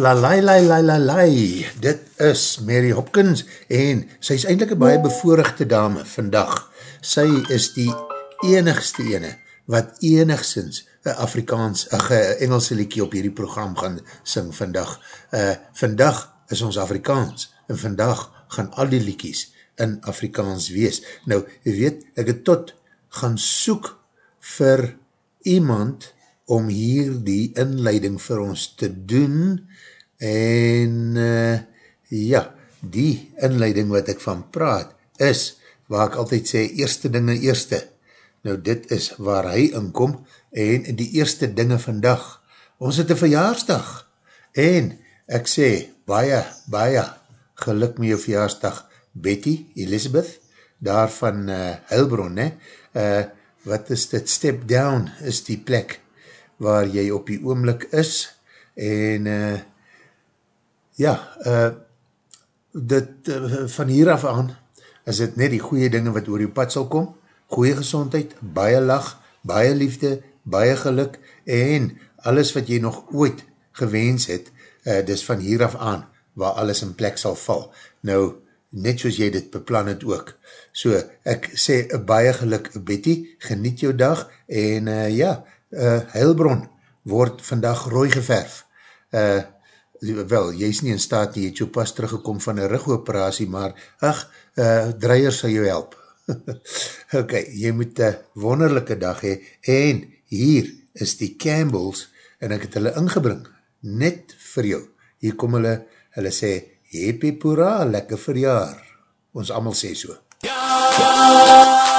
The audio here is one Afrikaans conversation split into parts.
La lai lai lai lai lai, dit is Mary Hopkins en sy is eindelijk een baie bevoorrechte dame vandag. Sy is die enigste ene wat enigszins een Afrikaans, een Engelse liekie op hierdie program gaan sing vandag. Uh, vandag is ons Afrikaans en vandag gaan al die liekies in Afrikaans wees. Nou, jy weet, ek het tot gaan soek vir iemand om hier die inleiding vir ons te doen en uh, ja, die inleiding wat ek van praat is, waar ek altyd sê, eerste dinge eerste. Nou dit is waar hy inkom en die eerste dinge vandag. Ons het een verjaarsdag en ek sê, baie, baie geluk met jou verjaarsdag Betty Elizabeth, daar van uh, Heilbron, ne? Uh, wat is dit? Step Down is die plek waar jy op die oomlik is en uh, ja, uh, dit, uh, van hier af aan is dit net die goeie dinge wat oor die pad sal kom, goeie gezondheid, baie lach, baie liefde, baie geluk en alles wat jy nog ooit gewens het, uh, dis van hier af aan waar alles in plek sal val. Nou, net soos jy dit beplan het ook. So, ek sê, baie geluk Betty, geniet jou dag en uh, ja, uh, Heilbron word vandag rooi geverf. Uh, wel, jy is nie in staat, jy het jou pas teruggekom van een rugoperatie, maar ach, uh, dreier sal jou help. ok, jy moet een wonderlijke dag hee, en hier is die Campbells, en ek het hulle ingebring, net vir jou. Hier kom hulle, hulle sê, Happy Pura, lekker verjaar. Ons allemaal sê so. Ja, ja,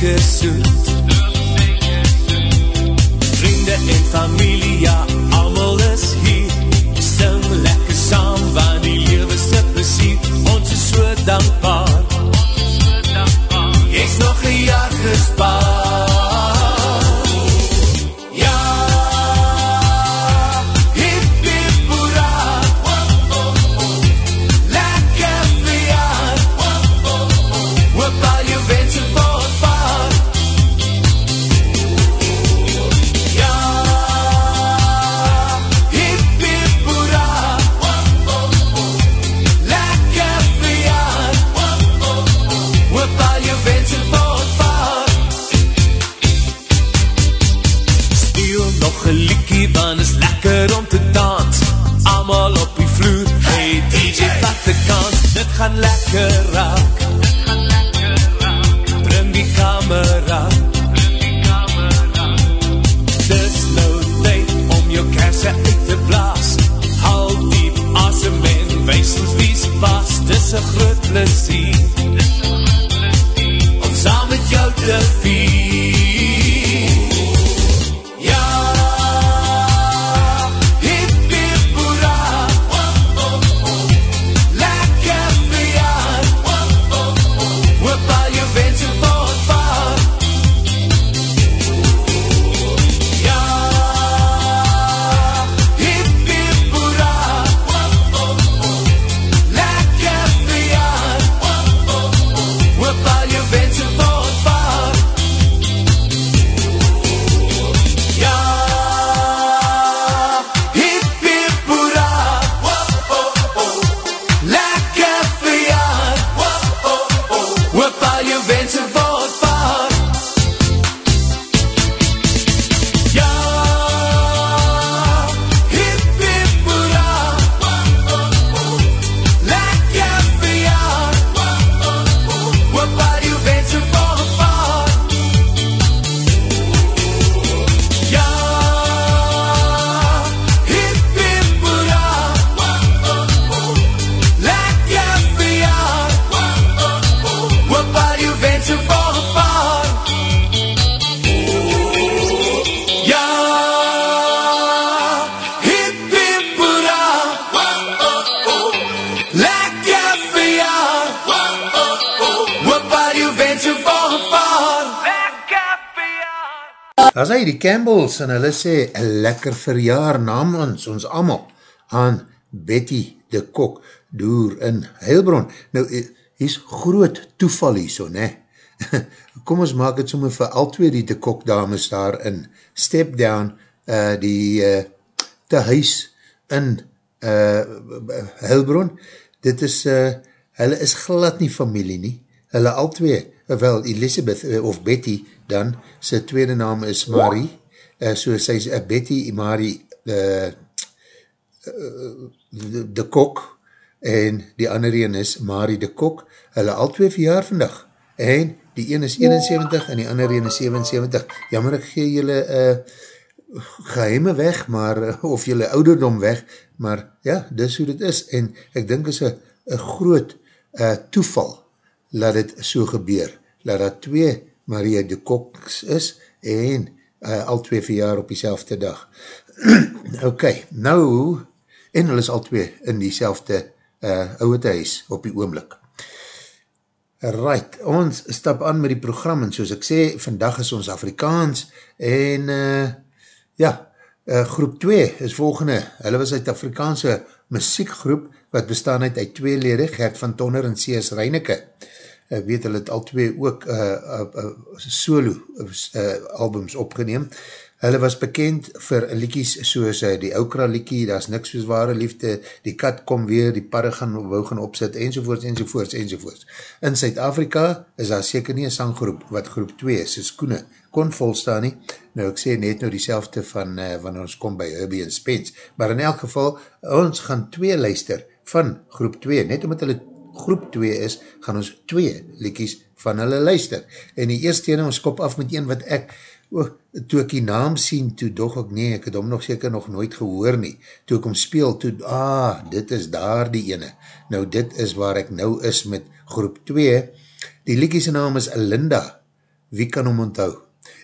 Suiker soet Vriende en familie, ja, Campbells en hulle sê, een lekker verjaar namens ons allemaal aan Betty de Kok door in Heilbron. Nou, hier is groot toeval hier so, ne? Kom ons maak het somme vir al twee die de Kok dames daar in Step Down, uh, die uh, te huis in uh, Heilbron. Dit is, uh, hulle is glad nie familie nie. Hulle al twee, wel Elizabeth of Betty dan, sy tweede naam is Marie, uh, so sy is uh, Betty Marie uh, uh, de, de Kok, en die ander een is Marie de Kok, hulle al twee verjaar vandag, en die een is 71 en die ander een is 77, jammer ek gee julle uh, geheime weg, maar, of julle ouderdom weg, maar ja, dis hoe dit is, en ek dink is een groot uh, toeval, laat dit so gebeur, laat dat twee Maria de Koks is en uh, al twee verjaar op die dag. ok, nou, en hulle is al twee in die selfde uh, ouwe huis op die oomlik. Right, ons stap aan met die program en soos ek sê, vandag is ons Afrikaans en uh, ja, uh, groep 2 is volgende. Hulle was uit Afrikaanse muziekgroep wat bestaan uit, uit twee lede, Gert van Tonner en C.S. Reineke. Uh, ek weet hulle het al twee ook uh, uh, uh, solo uh, albums opgeneem. Hulle was bekend vir liekies soos uh, die Oukra liekie, daar is niks soos ware liefde, die kat kom weer, die parre gaan wou gaan opzet, enzovoorts, enzovoorts, enzovoorts. In Suid-Afrika is daar seker nie een sanggroep wat groep 2 is, soos Koene, kon volstaan nie. Nou ek sê net nou die van uh, wanneer ons kom by Herbie en Spence, maar in elk geval, ons gaan twee luister van groep 2, net omdat hulle groep 2 is, gaan ons 2 liekies van hulle luister. En die eerste ene, ons kop af met een wat ek, oh, toe ek die naam sien, toe dog ek, nee, ek het hom nog seker nog nooit gehoor nie. Toe ek hom speel, toe, ah, dit is daar die ene. Nou, dit is waar ek nou is met groep 2. Die liekies naam is Linda. Wie kan hom onthou?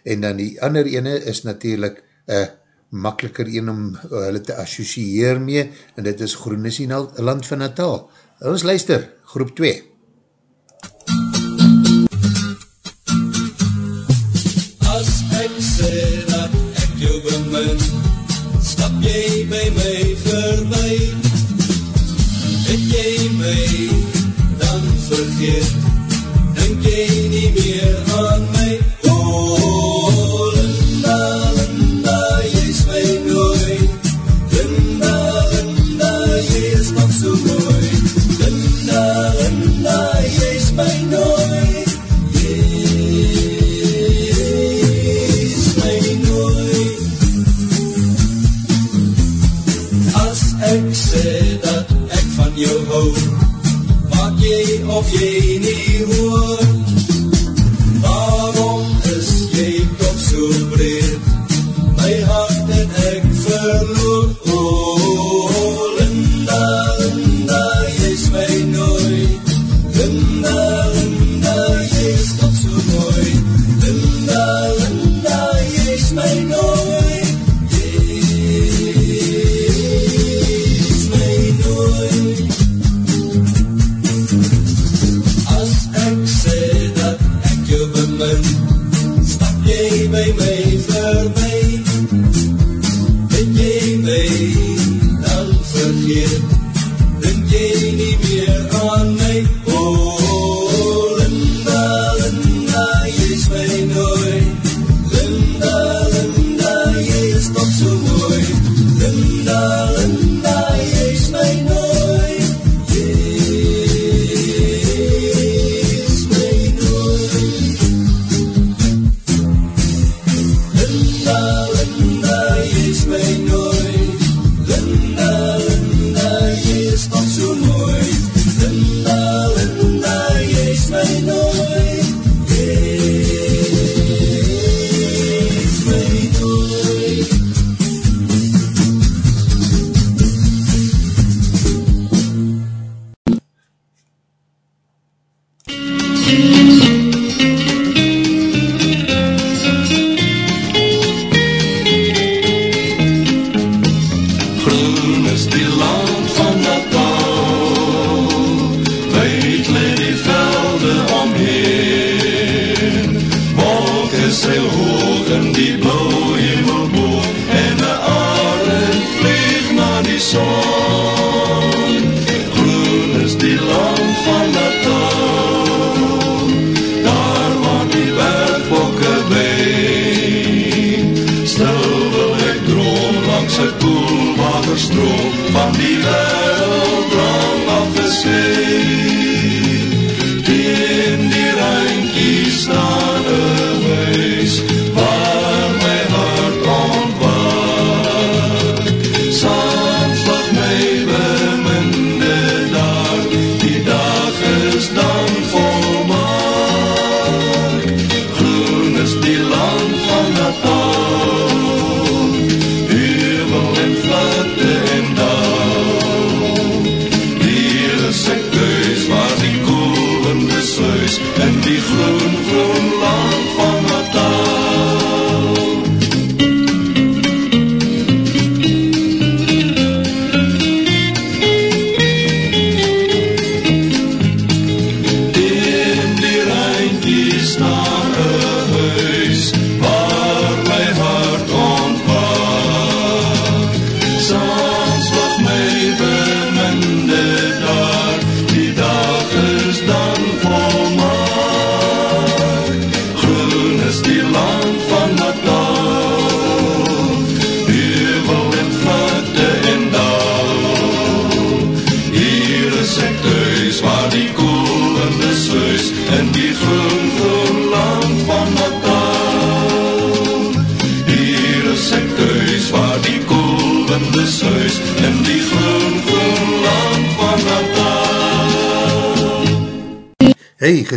En dan die ander ene is natuurlijk een uh, makkeliker een om hulle te associeer mee, en dit is Groenesie Land van Natal. Ons luister, groep 2. As ek sê dat ek jou bemin, stap jy by my verby. Het jy my dan vergeet, ek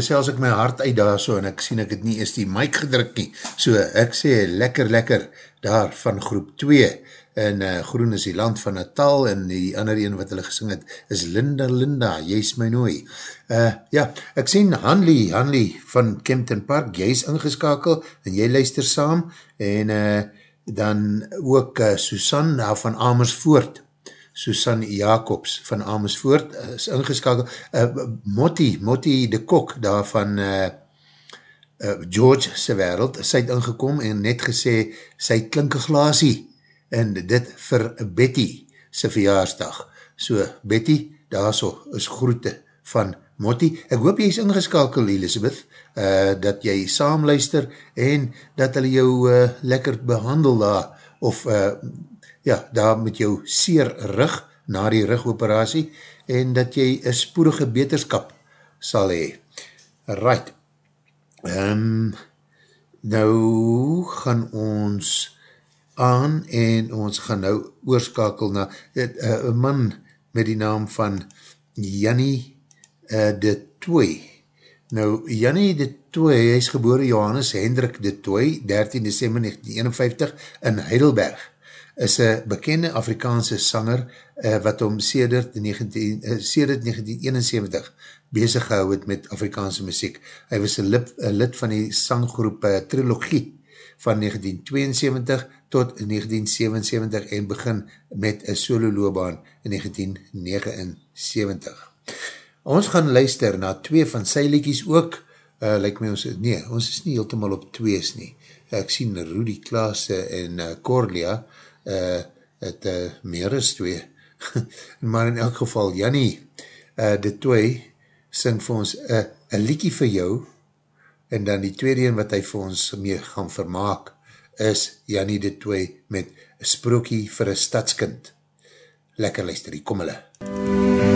gesels ek my hart uit daar so en ek sien ek het nie eers die mic gedruk nie. So ek sê lekker lekker daar van groep 2 en uh, Groen is die land van Natal en die ander een wat hulle gesing het is Linda Linda, jy is my nooi. Uh, ja, ek sien Hanley, Hanley van Kempton Park, jy is ingeskakel en jy luister saam en uh, dan ook uh, Susan daar van Amersfoort. Susan Jacobs van Amersfoort uh, is ingeskakel. Uh, Motti, Motti de Kok daar van uh, uh, George se wereld, sy het ingekom en net gesê, sy klink een glaasie en dit vir Betty se verjaarsdag. So, Betty, daar so, is groete van Motti. Ek hoop jy is ingeskakel, Elisabeth, uh, dat jy saamluister en dat hulle jou uh, lekker behandel daar, of uh, ja, daar met jou seer rug, na die rugoperatie, en dat jy een spoedige beterskap sal hee. Right. Um, nou gaan ons aan en ons gaan nou oorskakel na een uh, man met die naam van Jannie uh, de Tooi. Nou, Jannie de Tooi, hy is geboren Johannes Hendrik de Tooi, 13 december 1951 in Heidelberg, is een bekende Afrikaanse sanger uh, wat om sedert, 19, uh, sedert 1971 bezig gehou het met Afrikaanse muziek. Hy was een lid, een lid van die sanggroep uh, Trilogie van 1972 tot 1977 en begin met een solo loopbaan in 1979. Ons gaan luister na twee van sy liedjies ook, uh, like my ons, nee, ons is nie heeltemal op twees nie. Ek sien Rudy Klaas en uh, Corlia, uh, het uh, meer as twee, maar in elk geval, Jannie, uh, de twee, sing vir ons een uh, liedjie vir jou, en dan die tweede een wat hy vir ons mee gaan vermaak, is Jannie de Twee met Sprookie vir een stadskind. Lekker luister, hier kom hulle. Ek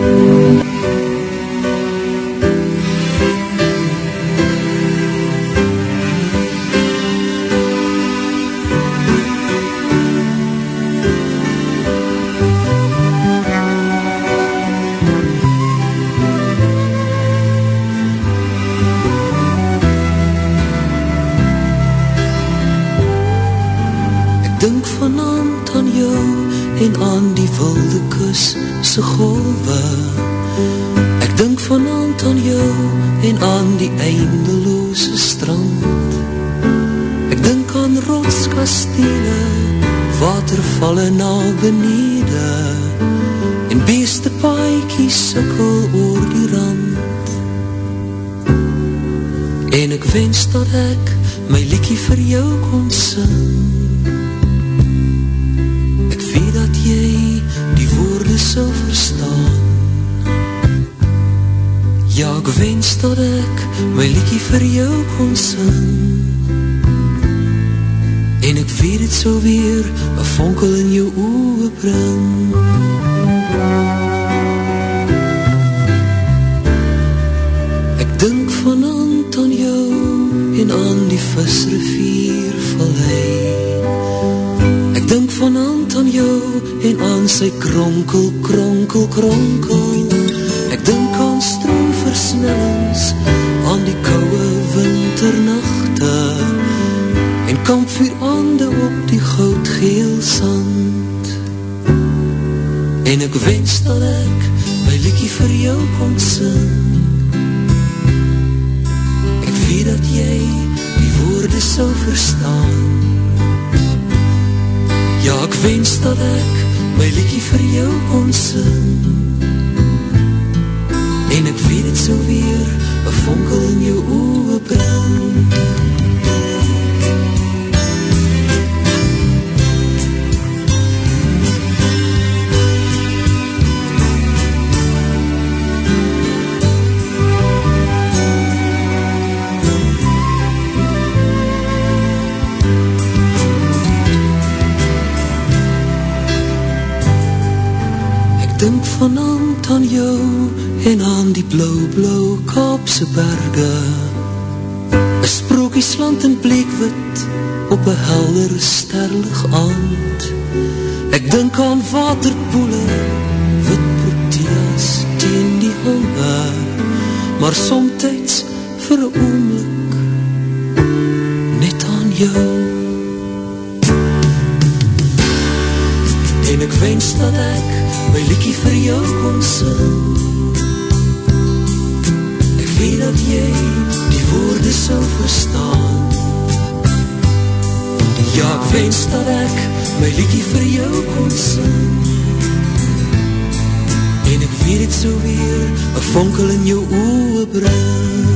En ek wens dat ek my liekie vir jou kon sing. Ek weet dat jy die woorde sal verstaan. Ja, ek wens dat ek my liekie vir jou kon sing. En ek weet het so weer, een vonkel in jou oe bring.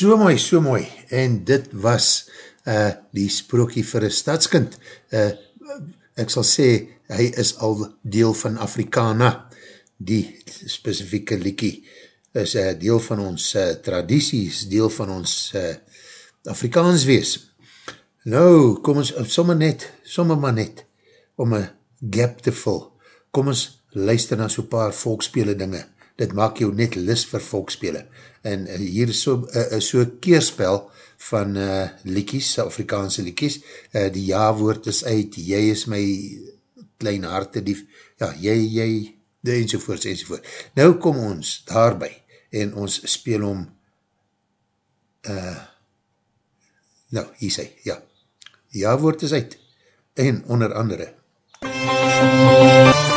So mooi, so mooi, en dit was uh, die sprookie vir een stadskind. Uh, ek sal sê, hy is al deel van Afrikana, die specifieke liekie, is uh, deel van ons uh, tradities, deel van ons uh, Afrikaans wees. Nou, kom ons, sommer net, sommer maar net, om een gap te vul, kom ons luister na so paar volkspele dinge, dit maak jou net lis vir volkspele, en uh, hier is so, uh, so keerspel van uh, liekies, Afrikaanse liekies, uh, die ja-woord is uit, jy is my klein harte dief, ja, jy, jy, enzovoorts, enzovoort. Nou kom ons daarby, en ons speel om, uh, nou, hier sê, ja, ja-woord is uit, en onder andere, Ach,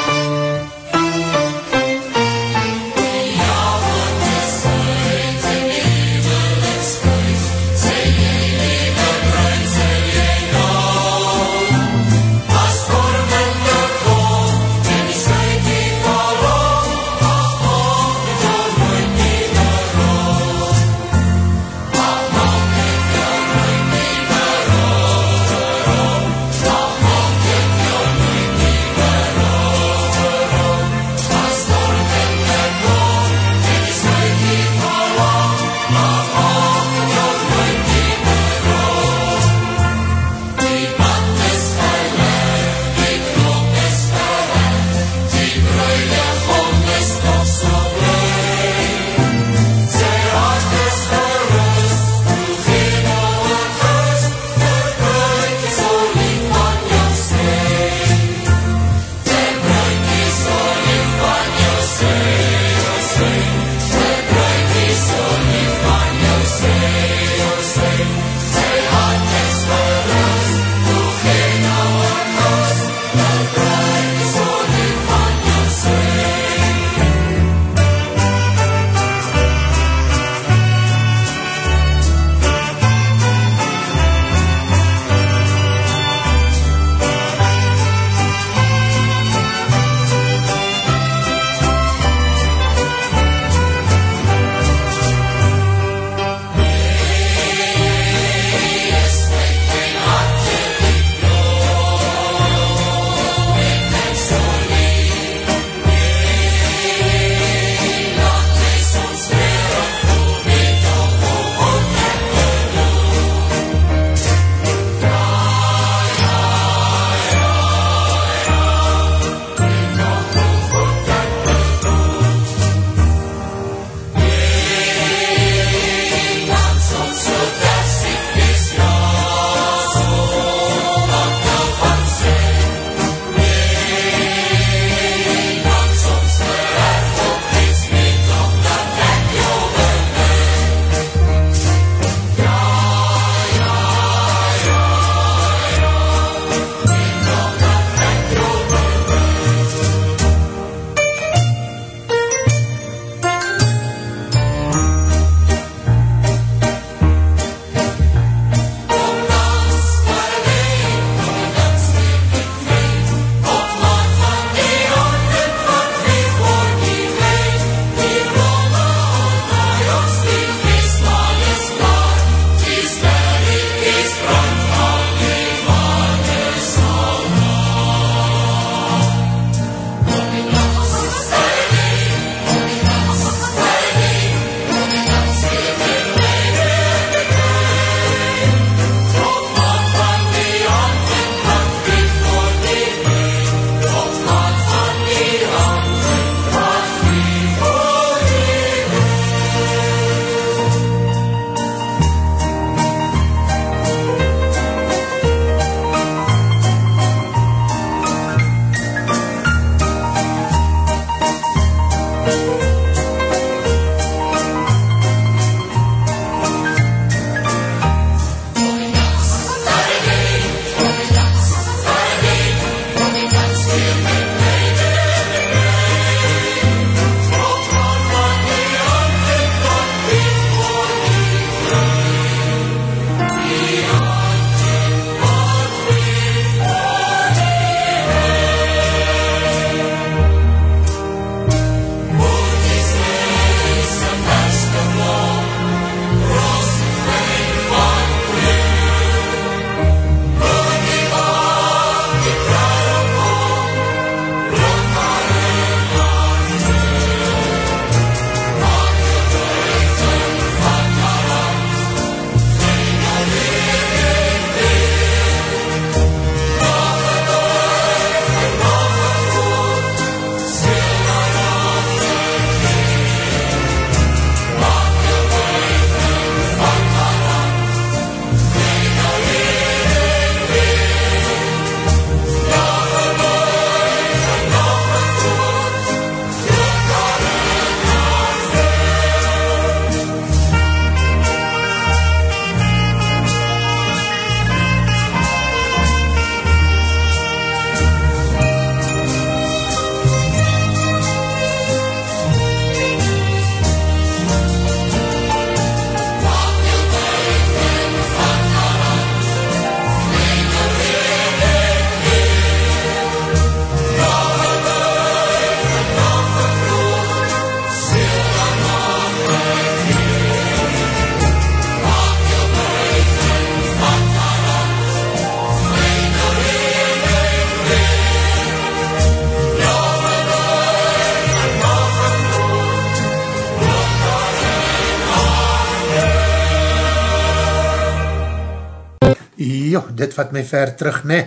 dit wat my ver terug, ne,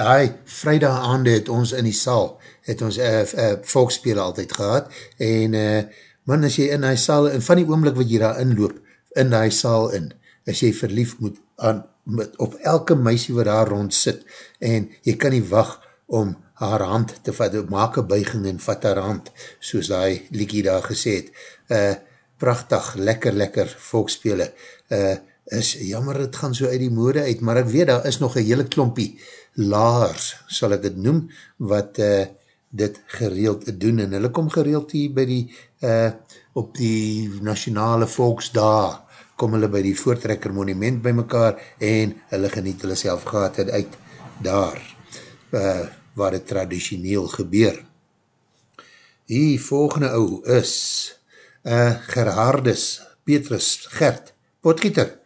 die vrijdag aande het ons in die saal, het ons uh, uh, volkspele altyd gehad, en uh, man, as jy in die saal, en van die oomlik wat jy daar inloop, in die saal in, as jy verlief moet aan, met, op elke meisie wat daar rond sit, en jy kan nie wacht om haar hand te vat, maak een buiging en vat haar hand, soos die liekie daar gesê het, uh, prachtig, lekker, lekker volkspele, uh, is jammer, het gaan so uit die mode uit, maar ek weet, daar is nog een hele klompie laars, sal ek het noem, wat uh, dit gereeld doen, en hulle kom gereeld hier by die, uh, op die nationale volksdag, kom hulle by die voortrekker monument by mekaar, en hulle geniet hulle self gehad het uit daar, uh, waar het traditioneel gebeur. Die volgende ou is uh, Gerhardus Petrus Gert Potgieter,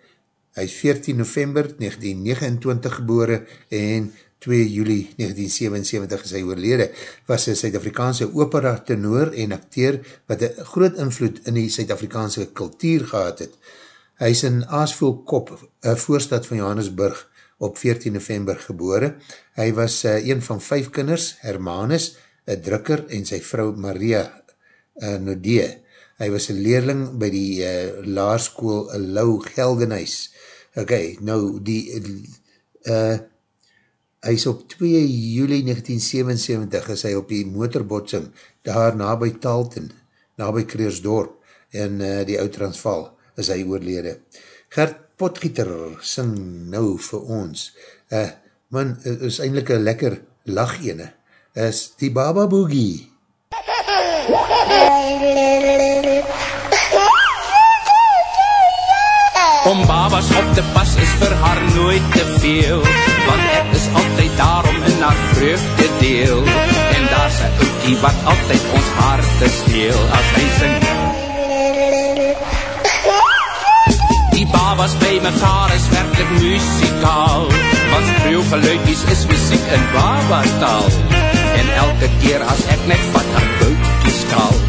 Hy is 14 november 1929 gebore en 2 juli 1977 is hy oorlede. Was een Suid-Afrikaanse opera tenor en acteur wat een groot invloed in die Suid-Afrikaanse kultuur gehad het. Hy is in Aasvoelkop, een voorstad van Johannesburg, op 14 november gebore. Hy was uh, een van vijf kinders, Hermanus, een drukker en sy vrou Maria uh, Nodee. Hy was een leerling by die uh, laarskoel Lou Geldenhuis, Ok, nou die, uh, hy is op 2 juli 1977 is hy op die motorbotsing daar na by Talton, na by Kreersdorp en uh, die oud-transval is hy oorlede. Gert Potgieter sing nou vir ons. Uh, man, is eindelijk een lekker lach ene. Is die Baba Boogie. Om babas op te pas is vir haar nooit te veel. Want ek is altyd daarom in haar vreugde deel. En daar is een ookie wat altyd ons harte steel. As hy sing Die babas by mekaar is werkelijk muzikaal. Want vreuggeluikies is muziek in babataal En elke keer as ek net vat haar boutjes kaal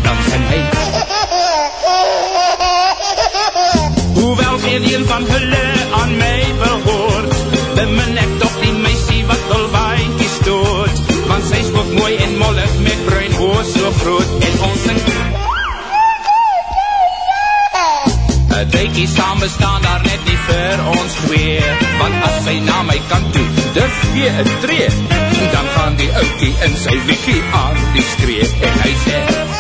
Geen een van hulle aan my behoort Bemin ek toch die meisie wat wil waaikie stoot. Want sy is ook mooi en mollig met bruin oor so groot. En ons sing Een dreikie saam bestaan daar net nie vir ons twee. Want as sy na my kant toe durf gee een tree Dan gaan die oukie in sy wiekie aan die skree En hy sê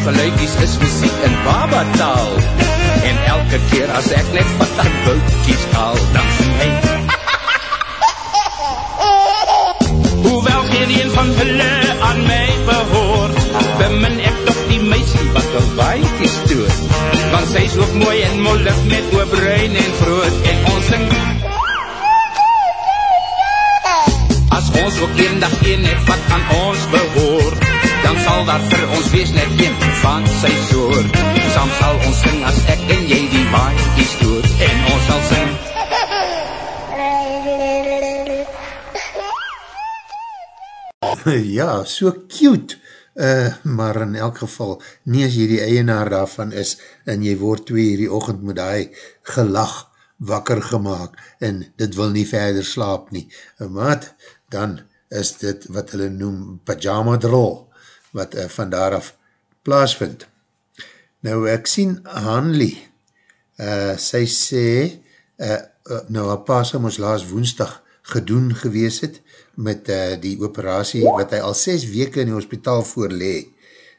Skreeuwgeluikies is muziek in babataal En elke keer as ek net wat aan boutkies haal Dan sing hy. Hoewel geen een van hulle aan my behoort Bemin ek toch die meisie wat al waaikies stoot Want sy is ook mooi en mollig met oobruin en groot. En ons sing As ons ook een dag een het wat aan ons behoor Daar vir ons wees net een van sy soort. Sam sal ons sing as ek en jy die waai die stoot En ons sal sing. Ja, so cute uh, Maar in elk geval Nie as jy die eienaar daarvan is En jy word twee hierdie ochend met die gelag wakker gemaakt en dit wil nie verder slaap nie. Maat, dan is dit wat hulle noem pyjama drol, wat uh, van daaraf plaasvind. Nou, ek sien Hanley, uh, sy sê, uh, nou, haar pa sal ons laas woensdag gedoen gewees het, met uh, die operatie, wat hy al 6 weke in die hospitaal voorlee,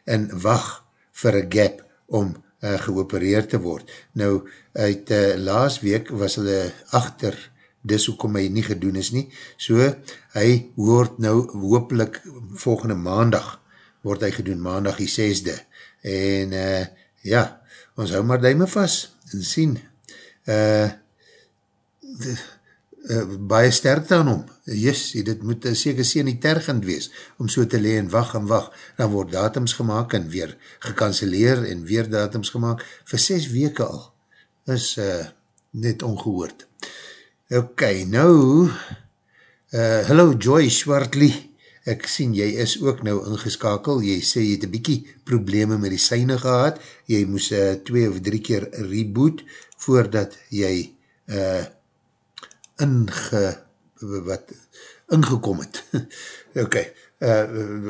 en wacht vir een gap om uh, geopereerd te word. Nou, uit uh, laas week was hulle achter dis hoekom hy nie gedoen is nie, so hy word nou hoopelik volgende maandag, word hy gedoen, maandag die 6de, en uh, ja, ons hou maar duime vast, en sien, uh, uh, baie sterkte aan hom. Yes, dit moet uh, seker sê nie tergend wees, om so te leen, wacht en wacht. Dan word datums gemaakt en weer gekanceleer en weer datums gemaakt vir 6 weke al. Is uh, net ongehoord. Ok, nou, uh, hello Joy Swartlie, ek sien jy is ook nou ingeskakel, jy sê jy het een bykie probleme met die syne gehad, jy moes uh, twee of drie keer reboot, voordat jy uh, inge, wat, ingekom het. ok, uh,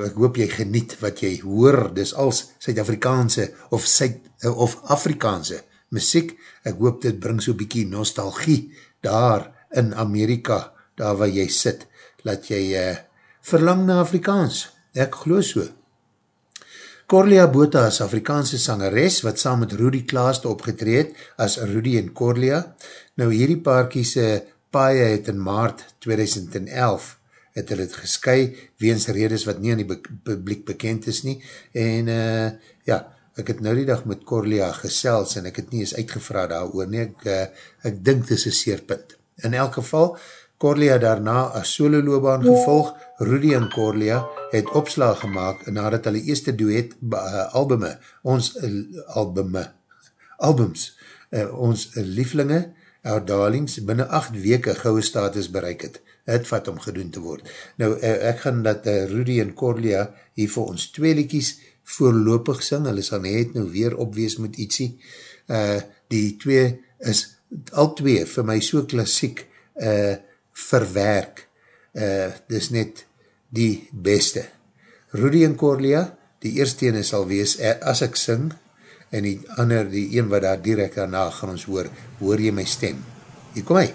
ek hoop jy geniet wat jy hoor, dis als Suid-Afrikaanse of, Suid, uh, of Afrikaanse muziek, ek hoop dit bring so bykie nostalgie daar in Amerika, daar waar jy sit, laat jy uh, verlang na Afrikaans, ek geloof so. Corlia Bota is Afrikaanse sangeres wat saam met Rudy Klaaste opgetreed as Rudy en Corlia. Nou hierdie paarkiese paie het in maart 2011 het hulle het gesky weens redes wat nie aan die publiek bekend is nie. En uh, ja, ek het nou die dag met Corlia gesels en ek het nie eens uitgevra daar oor nie. Ek, uh, ek dink dit is een seerpunt. In elk geval, Corlia daarna as solo loopbaan gevolg, Rudy en Corlia het opslag gemaakt nadat hulle eerste duet uh, albume, ons uh, albume, albums, uh, ons lieflinge, our darlings, binnen acht weke gouwe status bereik het. Het vat om gedoen te word. Nou, uh, ek gaan dat uh, Rudy en Corlia hier vir ons twee liekies voorlopig sing, hulle sal net nou weer opwees met ietsie. Uh, die twee is, al twee, vir my so klassiek, uh, verwerk, uh, dis net die beste. Rudy en Corlia, die eerste ene sal wees, uh, as ek sing, en die ander, die een wat daar direct daarna gaan ons hoor, hoor jy my stem. Hier kom hy.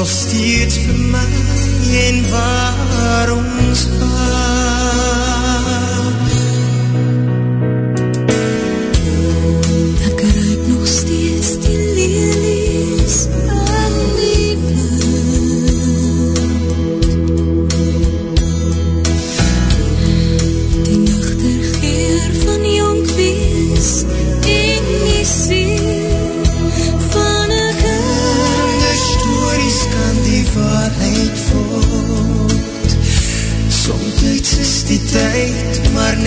Die wind en soms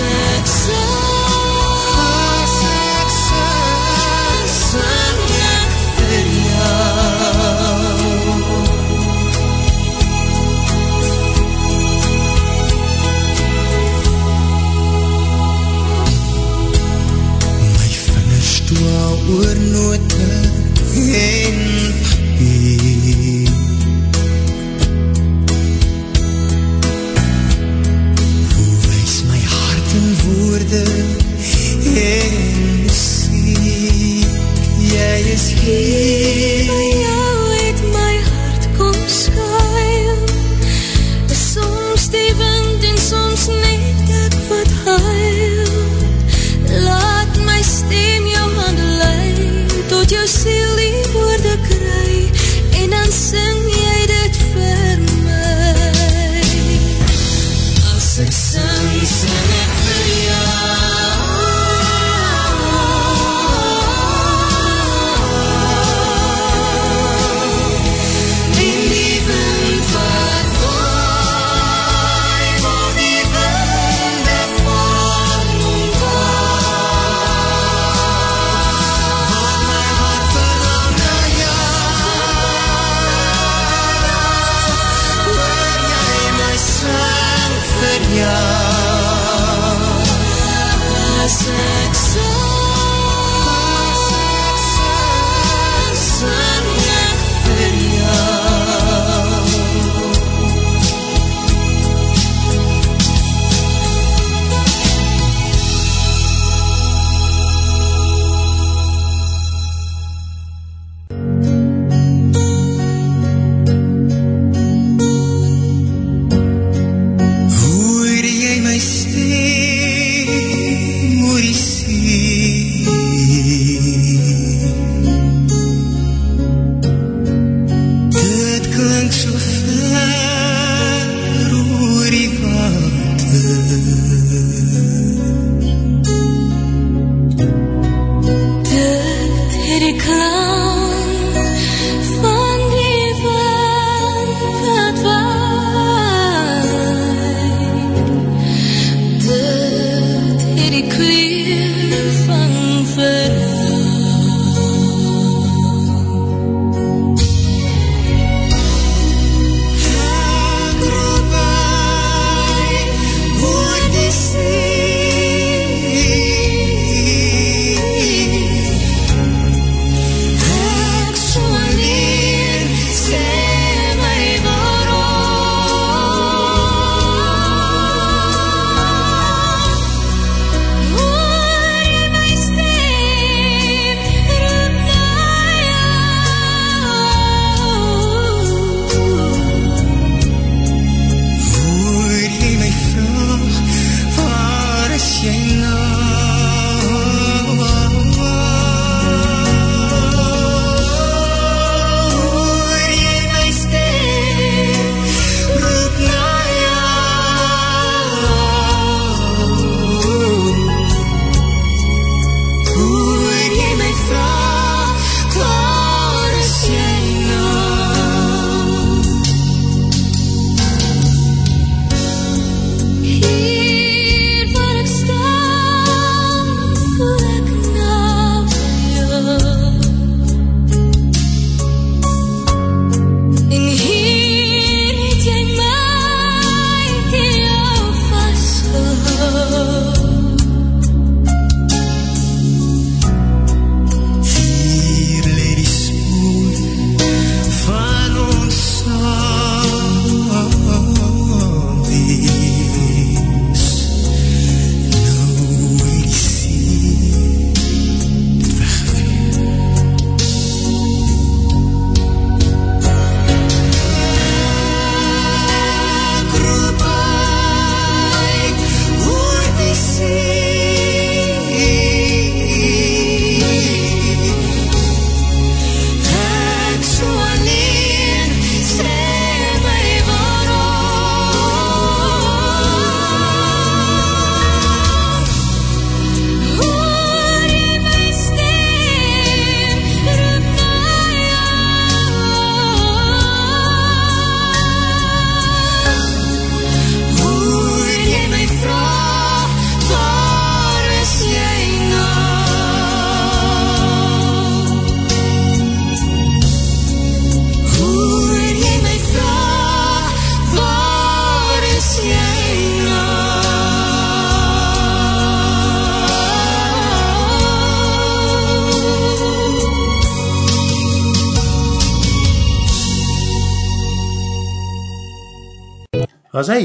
listen.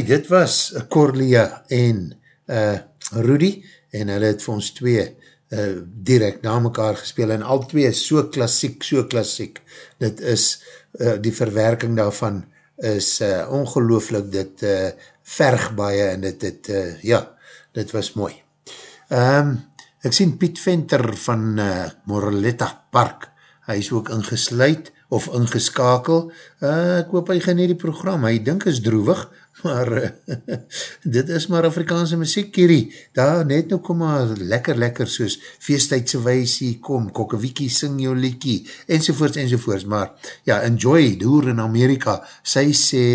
Dit was Corlia en uh, Rudy en hulle het vir ons twee uh, direct na mekaar gespeel en al twee is so klassiek, so klassiek. Dit is, uh, die verwerking daarvan is uh, ongelooflik, dit uh, verg baie en dit, dit uh, ja, dit was mooi. Um, ek sien Piet Venter van uh, Moraletta Park, hy is ook ingesluid of ingeskakel, uh, ek hoop hy genie die program, hy dink is droevig, maar uh, dit is maar Afrikaanse muziek hierdie, daar net nou kom maar lekker lekker soos feesttijdse weisie, kom, kokkewiekie, sing jou liekie, enzovoorts enzovoorts, maar ja, enjoy, door in Amerika, sy sê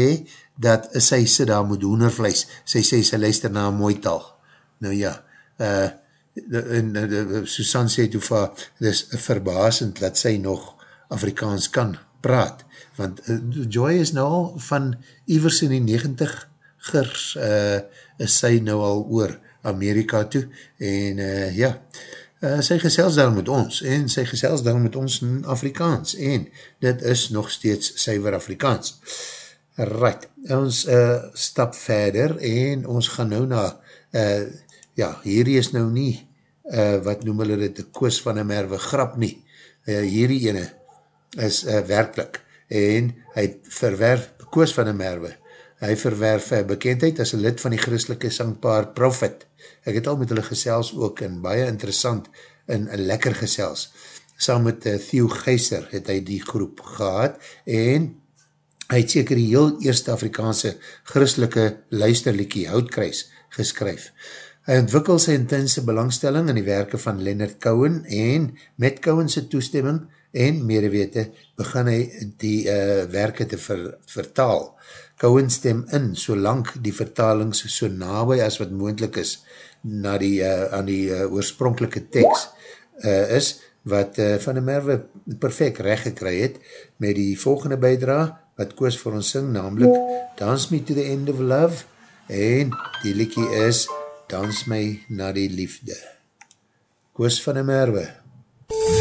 dat sy sit daar moet hoendervlees, sy sê sy luister na een mooi taal, nou ja, uh, en uh, Susan sê toe va, dit is verbasend dat sy nog Afrikaans kan praat, want uh, Joy is nou al van ivers in die negentigers uh, is sy nou al oor Amerika toe, en uh, ja, uh, sy gesels daar met ons, en sy gesels daar met ons in Afrikaans, en dit is nog steeds syver Afrikaans. Right, ons uh, stap verder, en ons gaan nou na, uh, ja, hierdie is nou nie, uh, wat noem hulle dit, die koos van een merwe grap nie, uh, hierdie ene is uh, werkelijk, en hy verwerf, koos van een merwe, hy verwerf uh, bekendheid as een lid van die christelike sangpaar Prophet, ek het al met hulle gesels ook, en baie interessant, en, lekker gesels, saam met uh, Theo Geiser het hy die groep gehad, en hy het seker die heel eerste Afrikaanse christelike luisterlikie Houtkruis geskryf. Hy ontwikkel sy intense belangstelling in die werke van Leonard Cohen en met Cohen sy toestemming en medewete begin hy die uh, werke te ver, vertaal. Cohen stem in, solang die vertalings so nabij as wat moendlik is na die, uh, aan die uh, oorspronkelike tekst uh, is, wat uh, Van der Merwe perfect recht gekry het, met die volgende bijdra, wat Koos vir ons sing, namelijk Dance Me to the End of Love, en die liekie is Dans My na die Liefde. Koos van der Merwe. MUZIEK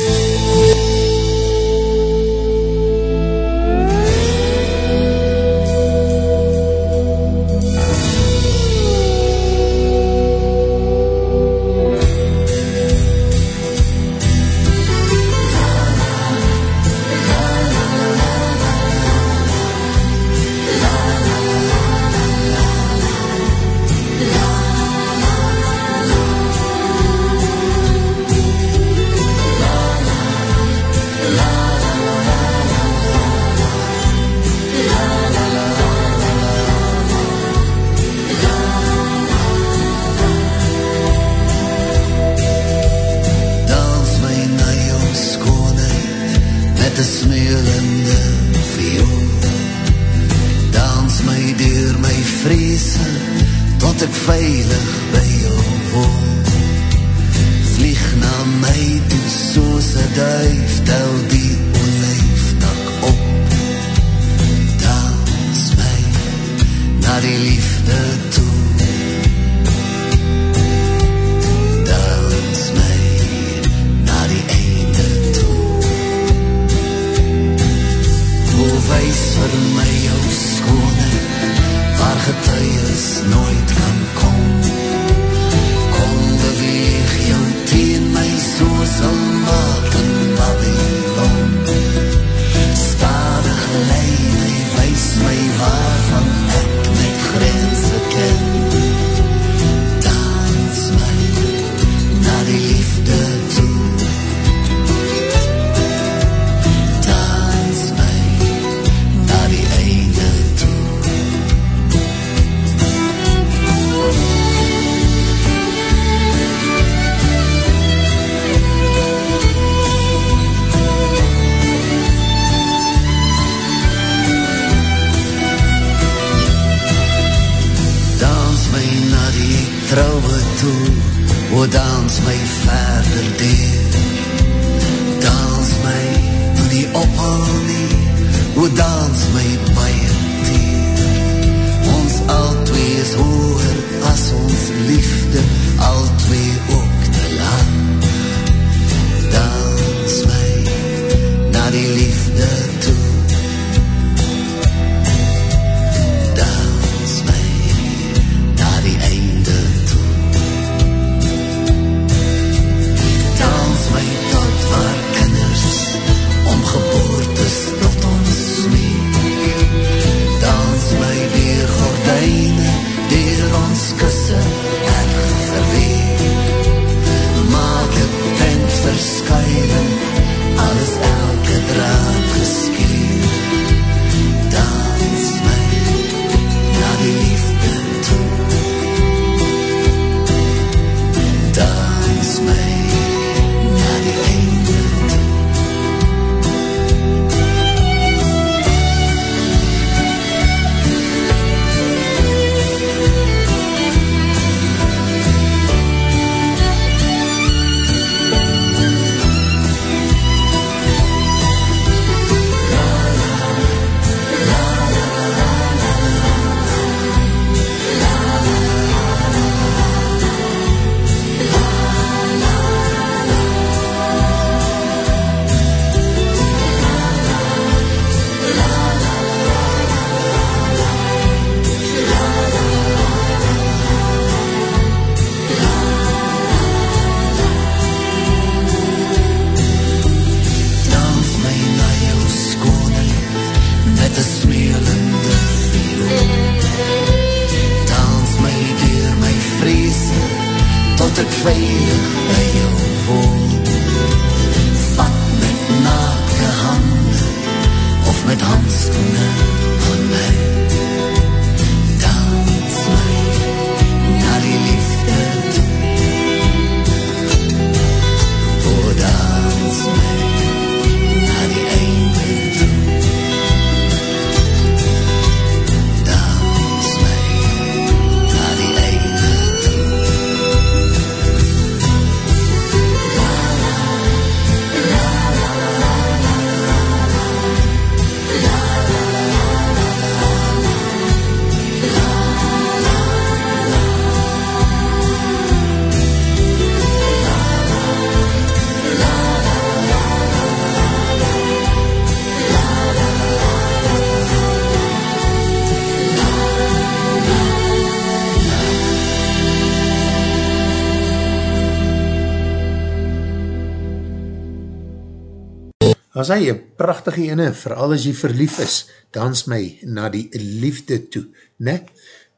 hy een prachtige ene, vooral as jy verlief is, dans my na die liefde toe, ne?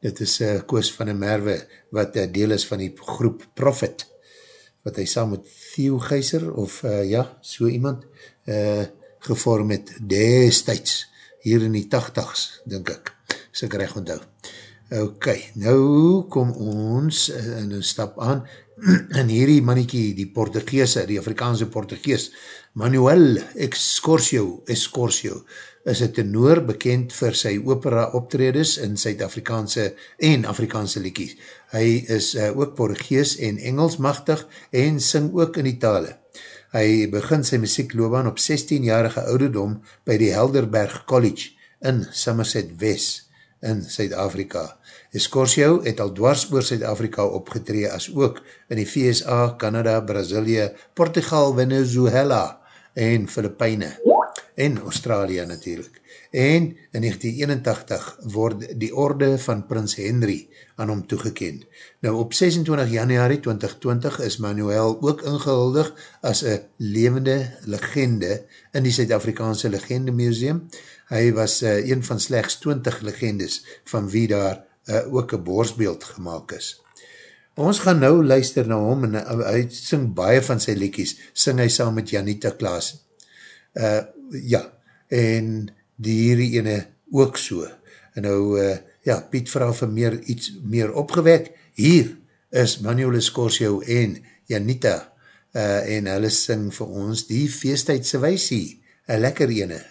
Dit is uh, Koos van der Merwe, wat uh, deel is van die groep Prophet, wat hy saam met Theo Geiser, of uh, ja, so iemand, uh, gevorm het destijds, hier in die tachtigs, denk ek, as ek recht onthou. Ok, nou kom ons in een stap aan, en hierdie mannetjie, die Portugeese, die Afrikaanse Portugees, Manuel Escorcio, Escorcio is een tenor bekend vir sy opera optredes in Suid-Afrikaanse en Afrikaanse liekies. Hy is uh, ook Portugees en Engels machtig en sing ook in die tale. Hy begin sy muziekloobaan op 16-jarige ouderdom by die Helderberg College in Somerset West in Suid-Afrika. Escorcio het al dwars oor Suid-Afrika opgetree as ook in die VSA, Canada, Brazilië, Portugal, Venezuela, en Filipijne en Australië natuurlijk. En in 1981 word die orde van Prins Henry aan hom toegekend. Nou op 26 januari 2020 is Manuel ook ingehuldig as een levende legende in die Zuid-Afrikaanse Legende Museum. Hy was uh, een van slechts 20 legendes van wie daar uh, ook een borsbeeld gemaakt is. Ons gaan nou luister na hom en hy sing baie van sy liekies, sing hy saam met Janita Klaas. Uh, ja, en die hierdie ene ook so. En nou, uh, ja, Piet vraag vir meer, iets meer opgewek. Hier is Manuel Escorcio en Janita uh, en hulle sing vir ons die feestijdse weisie. Een lekker ene.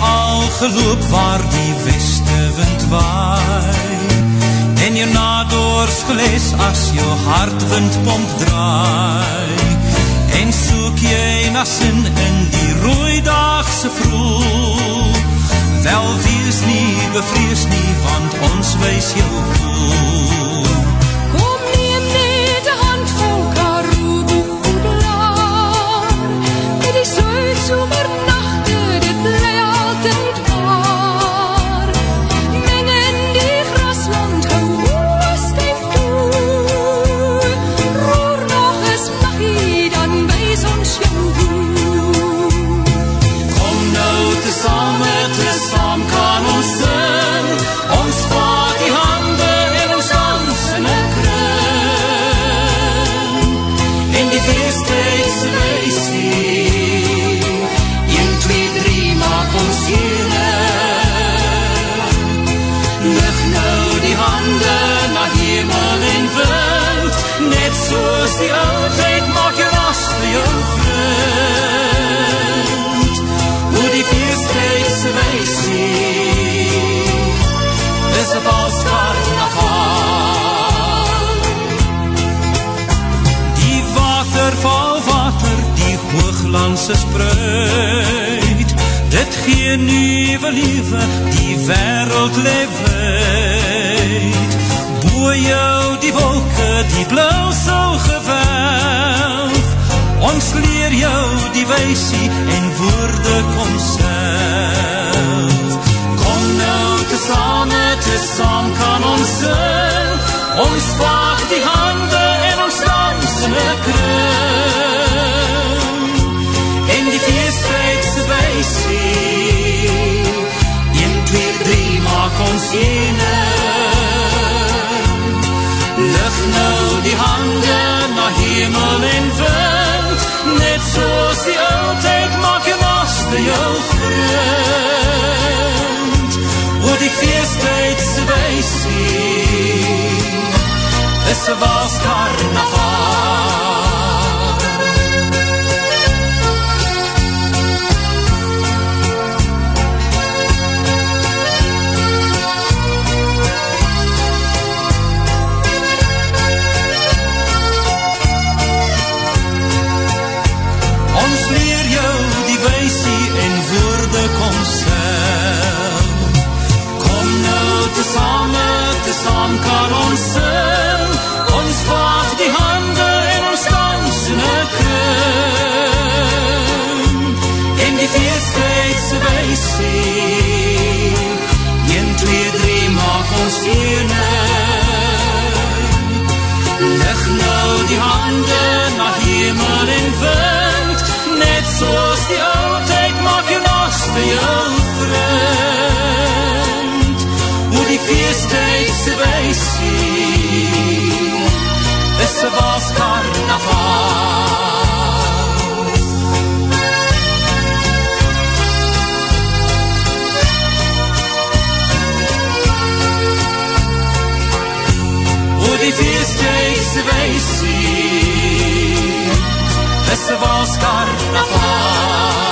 al geloop waar die wind waai En jou nadoors geles as jou hartwindpomp draai. En soek jy na sin in die rooidagse vroeg Wel wees nie, bevrees nie, want ons wees jou goed hooglandse spruit Dit gee nieuwe liewe, die wereld leefheid Boe jou die wolke, die blauw so gewelf. Ons leer jou die weisie en woorde kom self. Kom nou te same, te saam kan ons sing. Ons vaag die hande en ons dans in een kring ons ene Lig nou die hande na hemel en wind Net soos die oudheid maak je naste jou vriend O die feesttijdse weisie Is een waas carnaval same, te saam kan ons sing. Ons vaag die hande en ons dans in een kring. En die feesttijdse weisie. 1, 2, 3 maak ons ene. Lig nou die hande na hemel en wind, net soos die oudheid maak jou naaste jou vriend. Die feesthuise wysie, is een was karnaval. Hoe die feesthuise wysie, is een was karnaval.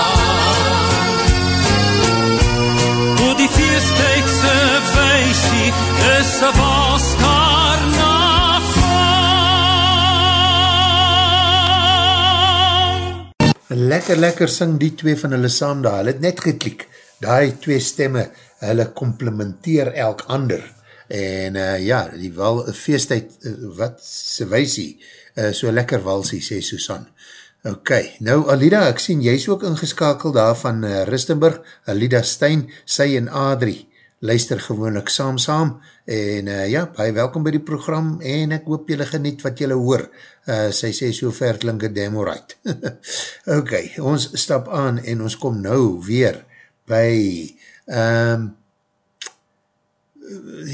Lekker, lekker sing die twee van hulle saam daar. Hulle het net geklik. Daai twee stemme, hulle complementeer elk ander. En uh, ja, die wal, feestheid, uh, wat se weisie, uh, so lekker walsie, sê Susan. Ok, nou Alida, ek sien jy is ook ingeskakel daar van uh, Ristenburg, Alida Stein, sy en Adrie, luister gewoonlik saam saam, en uh, ja, baie welkom by die program, en ek hoop jylle geniet wat jylle hoor, uh, sy sê so ver klink het demo right. ok, ons stap aan, en ons kom nou weer by, um,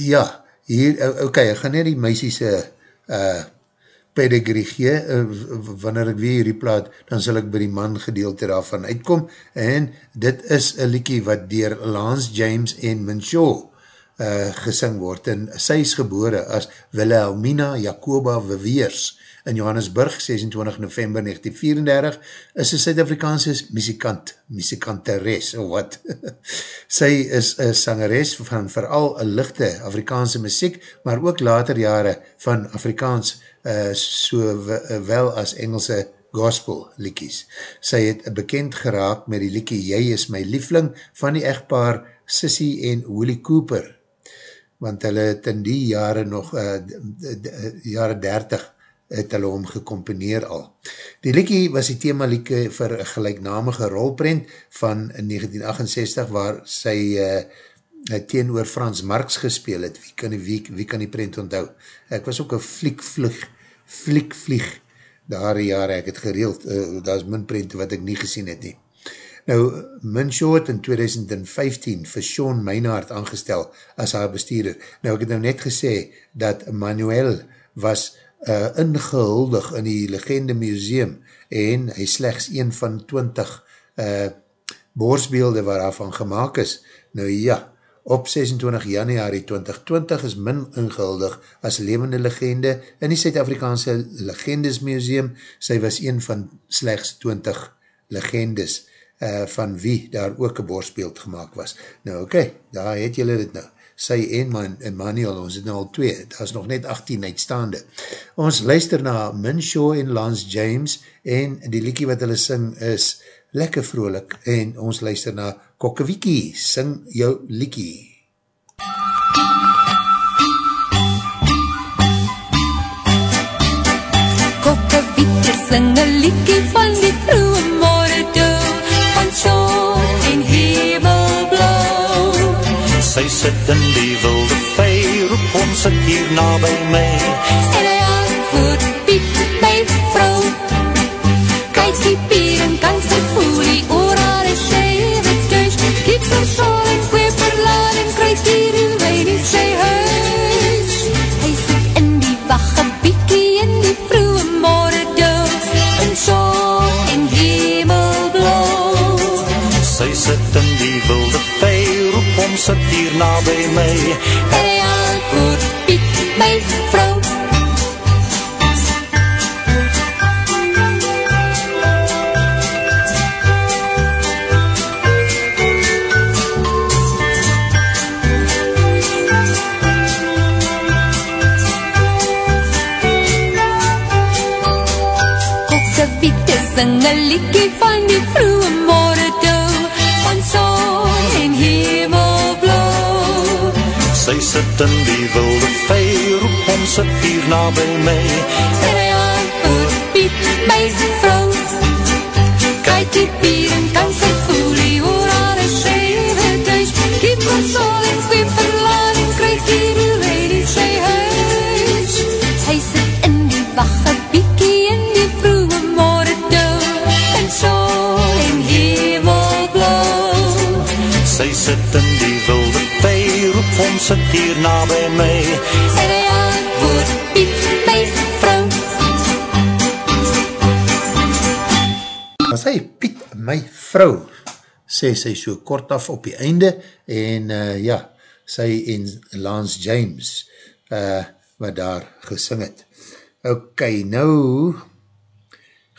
ja, hier, ok, ek gaan net die meisies uh, pedigree gee, uh, wanneer ek weer hierdie plaat, dan sal ek by die man gedeelte daarvan uitkom, en dit is een liekie wat dier Lance James en Minshaw uh, gesing word, en sy is gebore as Wilhelmina Jacoba Weweers, in Johannesburg, 26 november 1934, is een Suid-Afrikaanse muzikant, muzikanteres, of wat. sy is een sangeres van vooral een lichte Afrikaanse muziek, maar ook later jare van Afrikaans, uh, so wel as Engelse gospel liekies. Sy het bekend geraak met die liekie Jy is my liefling van die echtpaar Sissy en Willie Cooper, want hulle het in die jare nog, uh, jare 30, het hulle om gecomponeer al. Die liekie was die thema liekie vir een gelijknamige rolprent van 1968 waar sy uh, teen oor Frans Marx gespeel het. Wie kan die, wie, wie kan die prent onthou? Ek was ook een fliekvlieg, fliekvlieg daar jare ek het gereeld, uh, daar is min prente wat ek nie gesien het nie. Nou, Minshaw het in 2015 vir Sean Meinhard aangestel as haar bestuurder. Nou, ek het nou net gesê dat Manuel was uh, ingehuldig in die Legende Museum en hy slechts een van 20 uh, borsbeelde waarvan gemaakt is. Nou ja, op 26 januari 2020 is min ingehuldig as levende legende in die Suid-Afrikaanse Legendes Museum. Sy was een van slechts 20 legendes uh, van wie daar ook een borsbeeld gemaakt was. Nou oké, okay, daar het julle dit nou sy en Man, Emmanuel, ons het nou al twee, daar is nog net 18 uitstaande. Ons luister na Minshaw en Lance James en die liekie wat hulle sing is lekker vrolik en ons luister na Kokkewiekie, sing jou liekie. Kokkewiekie sing een liekie van die vroege morgen toe, van zon en hemelblauw. Sy sit in die wilde vee, roep ons het hier na by my. En hy antwoord, Piet, my vrou. Kijk die pier en kan sy voel Vir sol en kweperlaan en kruis die ruwijn in sy huis. Hy sit in die wachte biekie in die vroege morgen. In sol en hemelblauw. Sy sit in die wilde vee, roep ons het hier na by my. En hy antwoord, Piet, my vrou. Sing een liekie van die vroege morgen toe, van zon en hemelblauw. Sy sit in die wilde vee, roep ons het hier na by my. En hy antwoord, Piet, my vrou. Kijk die pier en kan sy voel die oor haar en sy het thuis. Kiep vir sol en sweep verlaan en krijg die ruwheid in sy huis. Hy sit in die wachte Pom sit hier na by my En hy antwoord, Piet, my vrou. as hy Piet, my vrou, sê sy so kort af op die einde, en uh, ja, sy en Lance James, uh, wat daar gesing het. Ok, nou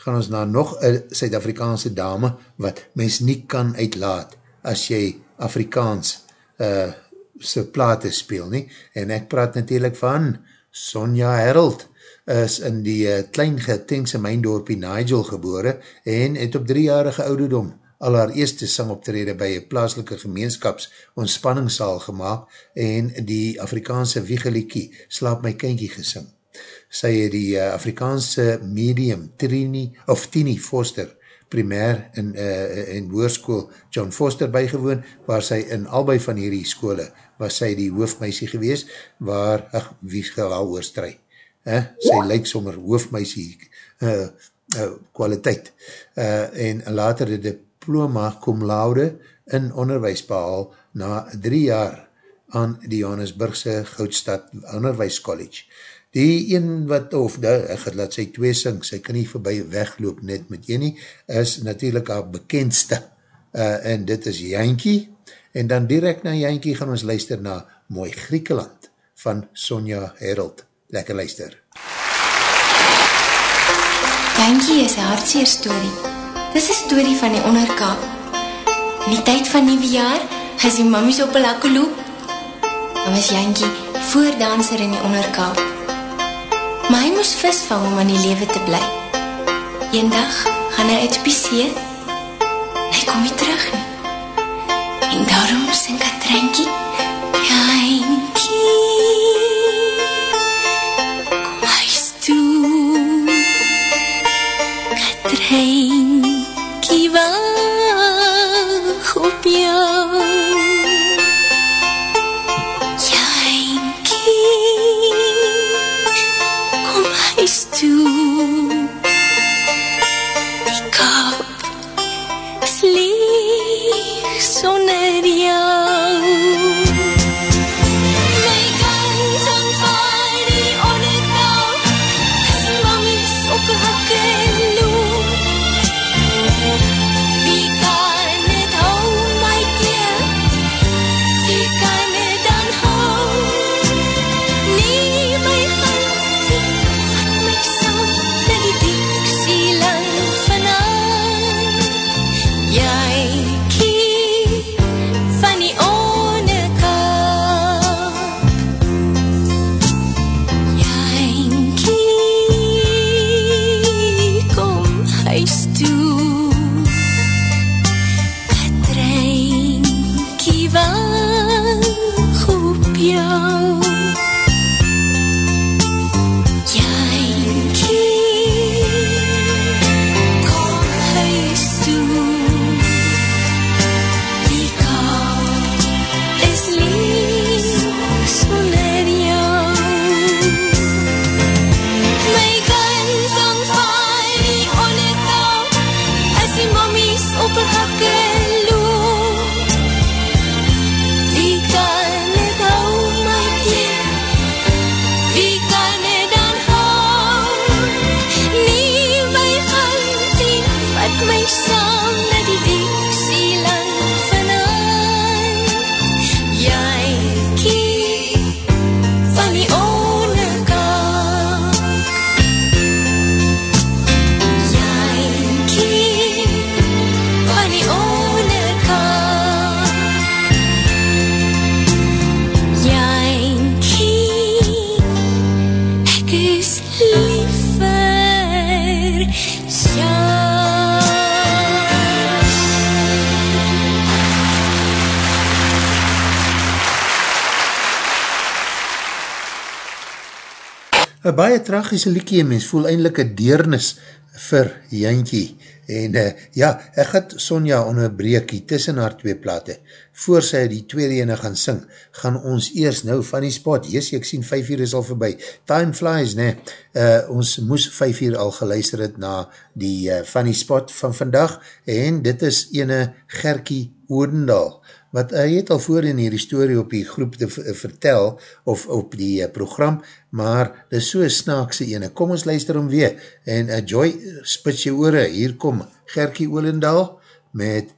gaan ons na nog een Suid-Afrikaanse dame, wat mens nie kan uitlaat, as jy Afrikaans uh, sy plate speel nie, en ek praat natuurlijk van Sonja Herald, is in die uh, klein getengse myndorpie Nigel gebore en het op driejarige ouderdom al haar eerste sangoptrede by een plaaslike gemeenskaps ontspanningssaal gemaakt en die Afrikaanse wiegeliekie Slaap my kindje gesing. Sy het die uh, Afrikaanse medium Trini, of Tini Foster primair in, uh, in woorskoel John Foster bygewoon, waar sy in albei van hierdie skole was sy die hoofmeisie gewees, waar, ach, wie skal al oorstrui? Eh? Sy lyk sommer hoofmeisie uh, uh, kwaliteit. Uh, en later die diploma cum laude in onderwijs behaal na drie jaar aan die Johannesburgse Goudstad Onderwijscollege. Die een wat, of die, ek het laat sy twee sing, sy kan nie voorbij wegloop net met een nie, is natuurlijk haar bekendste, uh, en dit is Jankie, en dan direct na Jankie gaan ons luister na Mooi Griekeland van Sonja Herald. Lekker luister. Jankie is een hartseer story. Dis een story van die onderkaap. In die tyd van nieuwe jaar, as die mammies op een lakke loop, dan was Jankie voordanser in die onderkaap. Maar hy moes vis vang om aan die lewe te bly. Eendag gaan hy uit spiesie, en hy kom nie terug nie. En daarom sing Katrinkie, Jankie, kom huis toe. Katrinkie wag op jou. Een baie tragische liekie, en mens voel eindelijk een deernis vir Jantjie. En uh, ja, ek gaat Sonja onderbreekie tussen haar twee plate. Voor sy die tweede ene gaan sing, gaan ons eers nou van die spot. Yes, ek sien 5 uur is al voorbij. Time flies, ne. Uh, ons moes 5 uur al geluister het na die uh, funny spot van vandag. En dit is ene Gerkie Oordendal, wat hy het al voor in hierdie story op die groep te v- vertel, of op die uh, program, maar dit is so snaakse ene. Kom ons luister om weer, en uh, Joy, spits jou oore, hier kom Gerkie Olendaal, met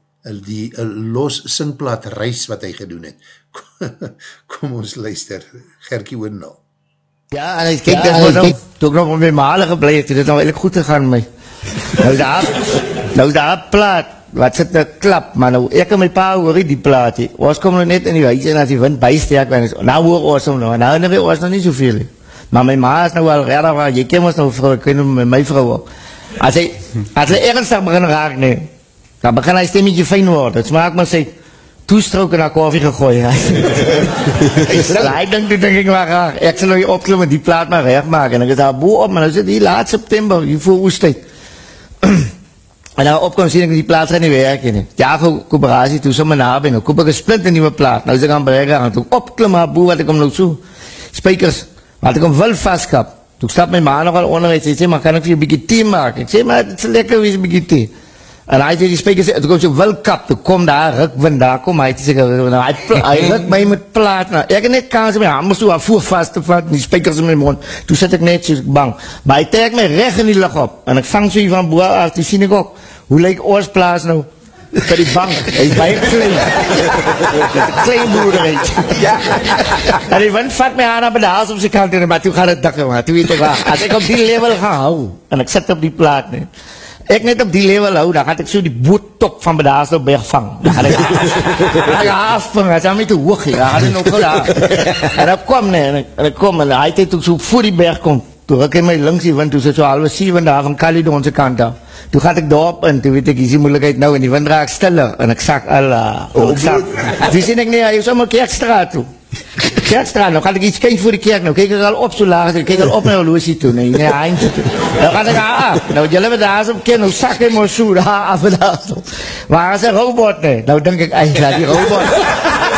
die los singplaat reis wat hy gedoen het. kom ons luister, Gerkie Olendaal. Ja, en ek kyk, ja, dit nou, toe ek nog op my male geblei het, het dit nou eigenlijk goed gegaan met my. Nou daar, nou daar plaat, wat sit nou klap, maar nou, ek en my pa hoor die plaat, he. ons kom nou net in die huis, en as die wind bijsterk, en nou hoor ons hom nou, en nou herinner ons nog nie soveel, he. maar my ma is nou wel redder, waar, jy ken ons nou ken hom met my vrou ook. As hy, as hy ernstig begin raak, nee, dan begin hy stemmetje fijn word, het smaak maar sy, toestrook haar koffie gegooi. Ek dink toe dink ek maar, ach, ek sal nou hier opklim en die plaat maar wegmaak. En ek is daar boe op, maar nou is het hier laat september, hier voor oestijd. en nou opkom sien ek die plaat gaan nie werk nie. Ja, voor kooperatie toe, sommer nabij, nou koop ek een splint nieuwe plaat. Nou is ek aan bereik aan, toe opklim maar boe, wat ek om nou so, spijkers, wat ek om wil vastkap. Toe stap my ma nogal onder, en sê, maar kan ek vir jou bykie thee maak? Ek sê, maar het is lekker wees, bykie thee. En hy het die spijkers, toe kom so wil kap, toe kom daar, rukwind, daar kom hy, sê, nou, hy, hy ruk my met plaat, nou, ek het net kans, my hamer so, voer vast te vat, en die spijkers in my mond, toe sit ek net so bang, maar hy trek my recht in die lucht op, en ek vang so hier van boer af, toe sien ek ook, hoe lyk oorsplaas nou, by die bank, hy is baie klein, klein boerderheid, ja, en die wind vat my aan op de hals op sy kant, maar toe gaat het dik, maar toe weet ek waar, as ek op die level gaan hou, en ek sit op die plaat, nee, ek net op die level hou, dan gaat ek so die boottop van Bedaasdorp berg vang. Dan gaat ek, dan ek afvang, dat is al nie te hoog, dan gaat ek nog af. En ek kom, nee, en ek, en ek kom, en hy het ook so voor die berg kom, toe ek in my links die wind, toe sit so halwe 7 daar van Caledonse kant af. Toe gaat ek daarop in, toe weet ek, hier is die moeilijkheid nou, en die wind raak stiller, en ek sak al, uh, ek sak. Toe sien ek, nee, hy is allemaal kerkstraat toe. Kerkstraat, nou gaan ek iets kyk voor die kerk, nou kyk ek al op so laag, ek kyk al op my horlosie toe, nee, nee, eindje toe. Nou gaan ek aan, nou jylle wat daar is op ken, nou sak hy maar so daar af en daar so. Maar as een robot, nee, nou denk ek, eindelijk, die robot.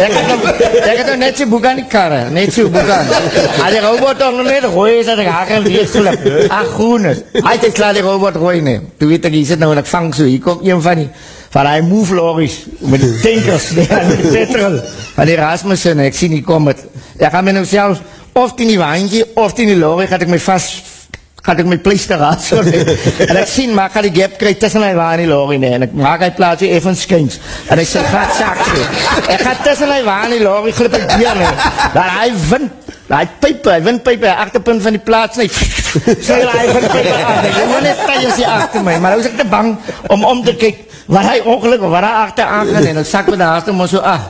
Ek het nou, ek het nou net so boek aan die karre, net so boek aan. As die robot nog net gooi is, dat ek haar kan weerslip. Ach, groen is. Hy het klaar die robot gooi neem. Toe weet ek, hier sit nou en ek vang so, hier kom een van die, van die move lorries, met die tankers, die, die petrol, van die Rasmussen, ek sien die kom het. Ek gaan my nou selfs, of in die waantje, of in die lorry, gaat ek my vast gaat ek my pleister raad, so nee. en ek sien, maar ek ga die gap kry tussen hy waar in die lorry, nee, en ek maak hy plaats weer even skyns, en hy sê, gaat sak, so. ek ga tussen hy waar in die lorry, glip ek weer, nee, dan hy wind, hy pype, hy windpype, hy achterpunt van die plaats, nee, sê hy windpype af, nee, jy moet net tijens die achter my, maar nou is ek te bang, om om te kyk, waar hy ongeluk, waar hy achter aangaan, en dan sak me daar haast, maar so, ah,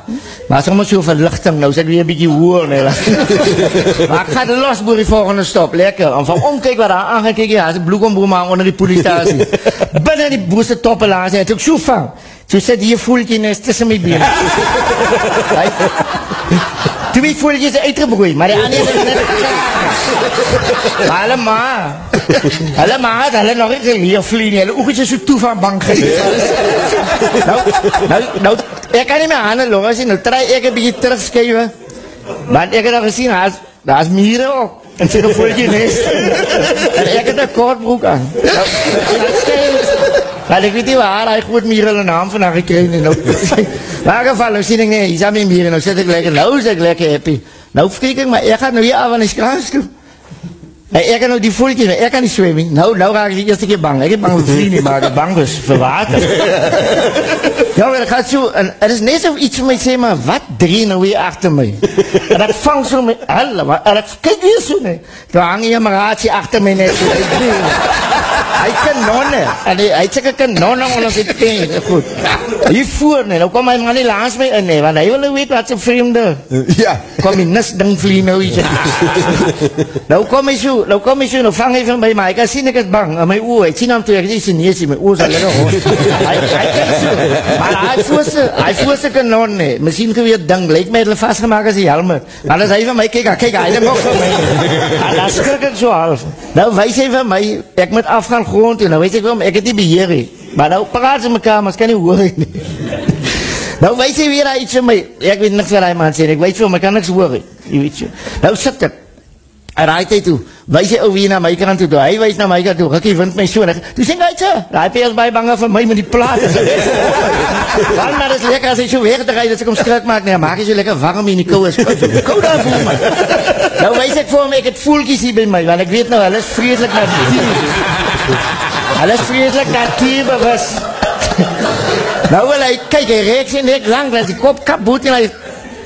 maar sommer so verlichting, nou is ek weer een bykie hoor, nee, maar ek ga de los boer die volgende stop, lekker, en van omkyk wat daar aangaan, kyk jy, as ek bloekomboer maak onder die politasie, binnen die boerse toppe laas, en ek so vang, so sit hier voeltje nes tussen my been, Hy- twee voeltjes uitgebroei, maar die ander is net maar hulle ma, hulle ma het hulle nog nie geleer vlie nie, hulle is so toe van bang geweest, nou, nou, nou, ek kan nie my handen los nie, nou try ek een beetje terugskuive, want ek het al gesien, daar is, daar is mieren ook, en sy gevoeltje nest, en ek het een kort broek aan, nou, nou maar ek weet nie waar, hy goed mieren hulle naam vandag gekreeg, nie, nou, maar in geval, nou sien ek nie, hier is aan my mieren, nou sit ek lekker, nou is ek lekker happy, nou kyk ek, maar ek gaat nou hier af aan die skraas toe, Hey, ek kan nou die voeltjes, maar ek kan nie zwemmen. Nou, nou raak ik de eerste keer bang. Ik heb bang voor vrienden, maar ik heb bang dus voor water. ja, maar het gaat zo, en het is net zo iets van mij zeg maar, wat drie nou weer achter mij? en dat vangt zo met, helle, maar, en dat, kijk weer zo, nee. Toen hang je een raadje achter mij net zo. Weet. Hij kanonnen, en hij, hij zegt kanonnen onder zijn teen, goed. Hier voor, nee, nou kom hij maar niet langs mij in, nee, want hij wil weten wat zijn vreemde. Ja. Kom je nes ding vlieg nou iets. nou kom hy so, nou kom hy so, nou vang hy van by my. Ek sien ek is bang in my oë. Ek sien hom toe ek nie sien my oë is al lekker hoor. Hy hy kyk so. Maar hy voel se, hy voel se kanon nee. Miskien geweet ding, lyk my hulle vasgemaak as die helm. Maar as hy van my kyk, kyk hy net nog van my. Dan skrik ek so half. Nou wys hy van my, ek moet afgaan grond toe. Nou weet ek wel, ek het nie beheer nie. Maar nou praat ze mekaar, maar ek kan nie hoor nie. Nou weet jy weer hy iets van my, ek weet niks wat hy man sê, ek weet vir my kan niks hoor, nie, jy weet jy. Nou sit ek, En raai tyd toe, wys hy ou weer na my kant toe, toe hy wys na my kant toe, Rikkie wind my so, en ek, toe sê hy, tja, raai pie is baie bange vir my met die plaat. Want maar is lekker as hy so rijden, as ek hom skrik maak, nee, maak hy so lekker warm in die kou, is kou daar voel my. Nou wys ek vir hom, ek het voelkies hier by my, want ek weet nou, hulle is vreselik natief. Hulle is vreselik natief bewus. Nou wil hy, kyk, hy reek sy nek lang, dat die kop kap boet en hy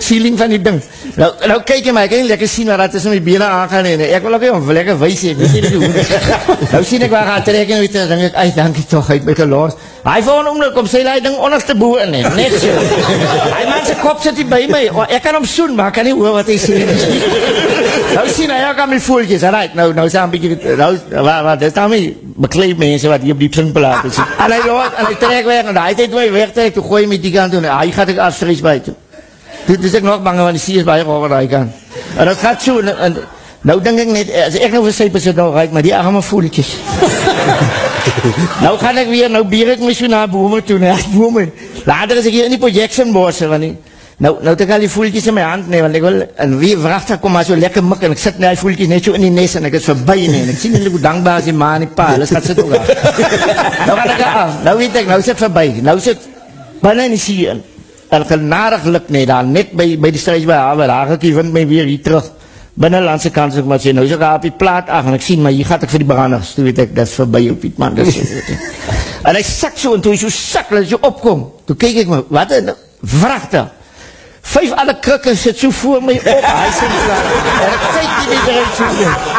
feeling van die ding. Nou, nou kyk jy my, ek kan nie lekker sien waar dat is om die bene aangaan en ek wil ook nie om lekker wees ek weet nie hoe. nou sien ek waar gaan trek en weet, dan ek, ai, dankie toch, hy het my geloos. Hy volgende oomlik kom sê, hy ding onderste boe in, he, net so. Hy man sy kop sit hier by my, oh, ek kan hom soen, maar ek kan nie hoor wat hy sê. nou sien hy ook aan my voeltjes, right, nou, nou sê hy een beetje, nou, waar, waar, dit is nou my bekleed mense wat hier op die plinkplaat is. En hy loos, en hy trek weg, en hy het my toe gooi hy my die kant toe, en hy gaat ek as vries by toe. Dit is ek nog bang, want die sie is baie roer daai kan. En dit gaat so, en, en nou denk ek net, as ek nou vir sy besit nou reik, maar die arme voeltjes. nou gaan ek weer, nou bier ek my so na bome toe, na bome. Later is ek hier in die projection bosse, want die, nou, nou het ek al die voeltjes in my hand, nee, want ek wil, en wie vraagt, kom maar so lekker mik, en ek sit net die voeltjes net so in die nes, en ek is voorbij, nee, en ek sien nie hoe dankbaar is die ma en die pa, hulle gaat sit ook af. nou gaan ek af, nou weet ek, nou sit voorbij, nou sit binnen in die sie in en genadiglik nie, daar net by, by die strijd by Haver, daar ek vind my weer hier terug, binnenlandse kans, ek maar sê, nou is ek op die plaat af, en ek sien, maar hier gaat ek vir die branders, toe weet ek, dat is voorbij op Piet, man, dat is, en hy sak so, en toe hy so sak, en hy so opkom, toe kyk ek my, wat een vrachte, vijf alle krikken sit so voor my op, hy sê, en ek kyk nie eruit so doen,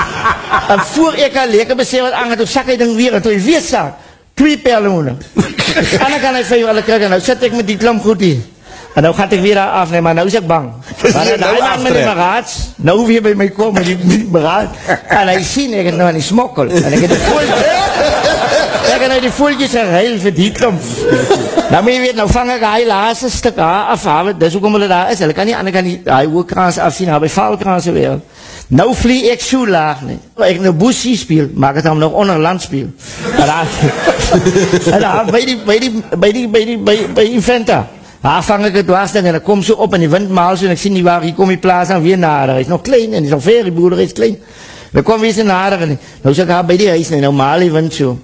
en voor ek al lekker besef wat aangaan, toe sak hy ding weer, en toe hy weer sak, twee perlemoene, en dan kan hy vijf alle krikken, nou sit ek met die klam goed hier, En nou gaat ek weer daar af, nee, maar nou is ek bang. Maar nou die man met die maraats, nou weer by my kom met die, die maraat, en hy sien ek het nou aan die smokkel, en ek het die voeltjes, ek het nou die voeltjes geheil vir die klomp. Nou moet jy weet, nou vang ek hy laatste stuk haar af, haar, dis ook om hulle daar is, hulle kan nie ander kan die, hy oorkrans afsien, hy by valkrans weer. Nou vlie ek so laag, nee. Ek nou boesie speel, maak het hom nog onder land speel. En daar, en daar, by die, by die, by die, by die, by, by die venta, Daar vang ek het dwarsding en ek kom so op en die wind maal so en ek sien die waar, hier kom die plaas aan weer nader, hy is nog klein en hy is nog ver, die boerder is klein. En ek kom weer so nader en nou sê ek haar by die huis en nou maal die wind so.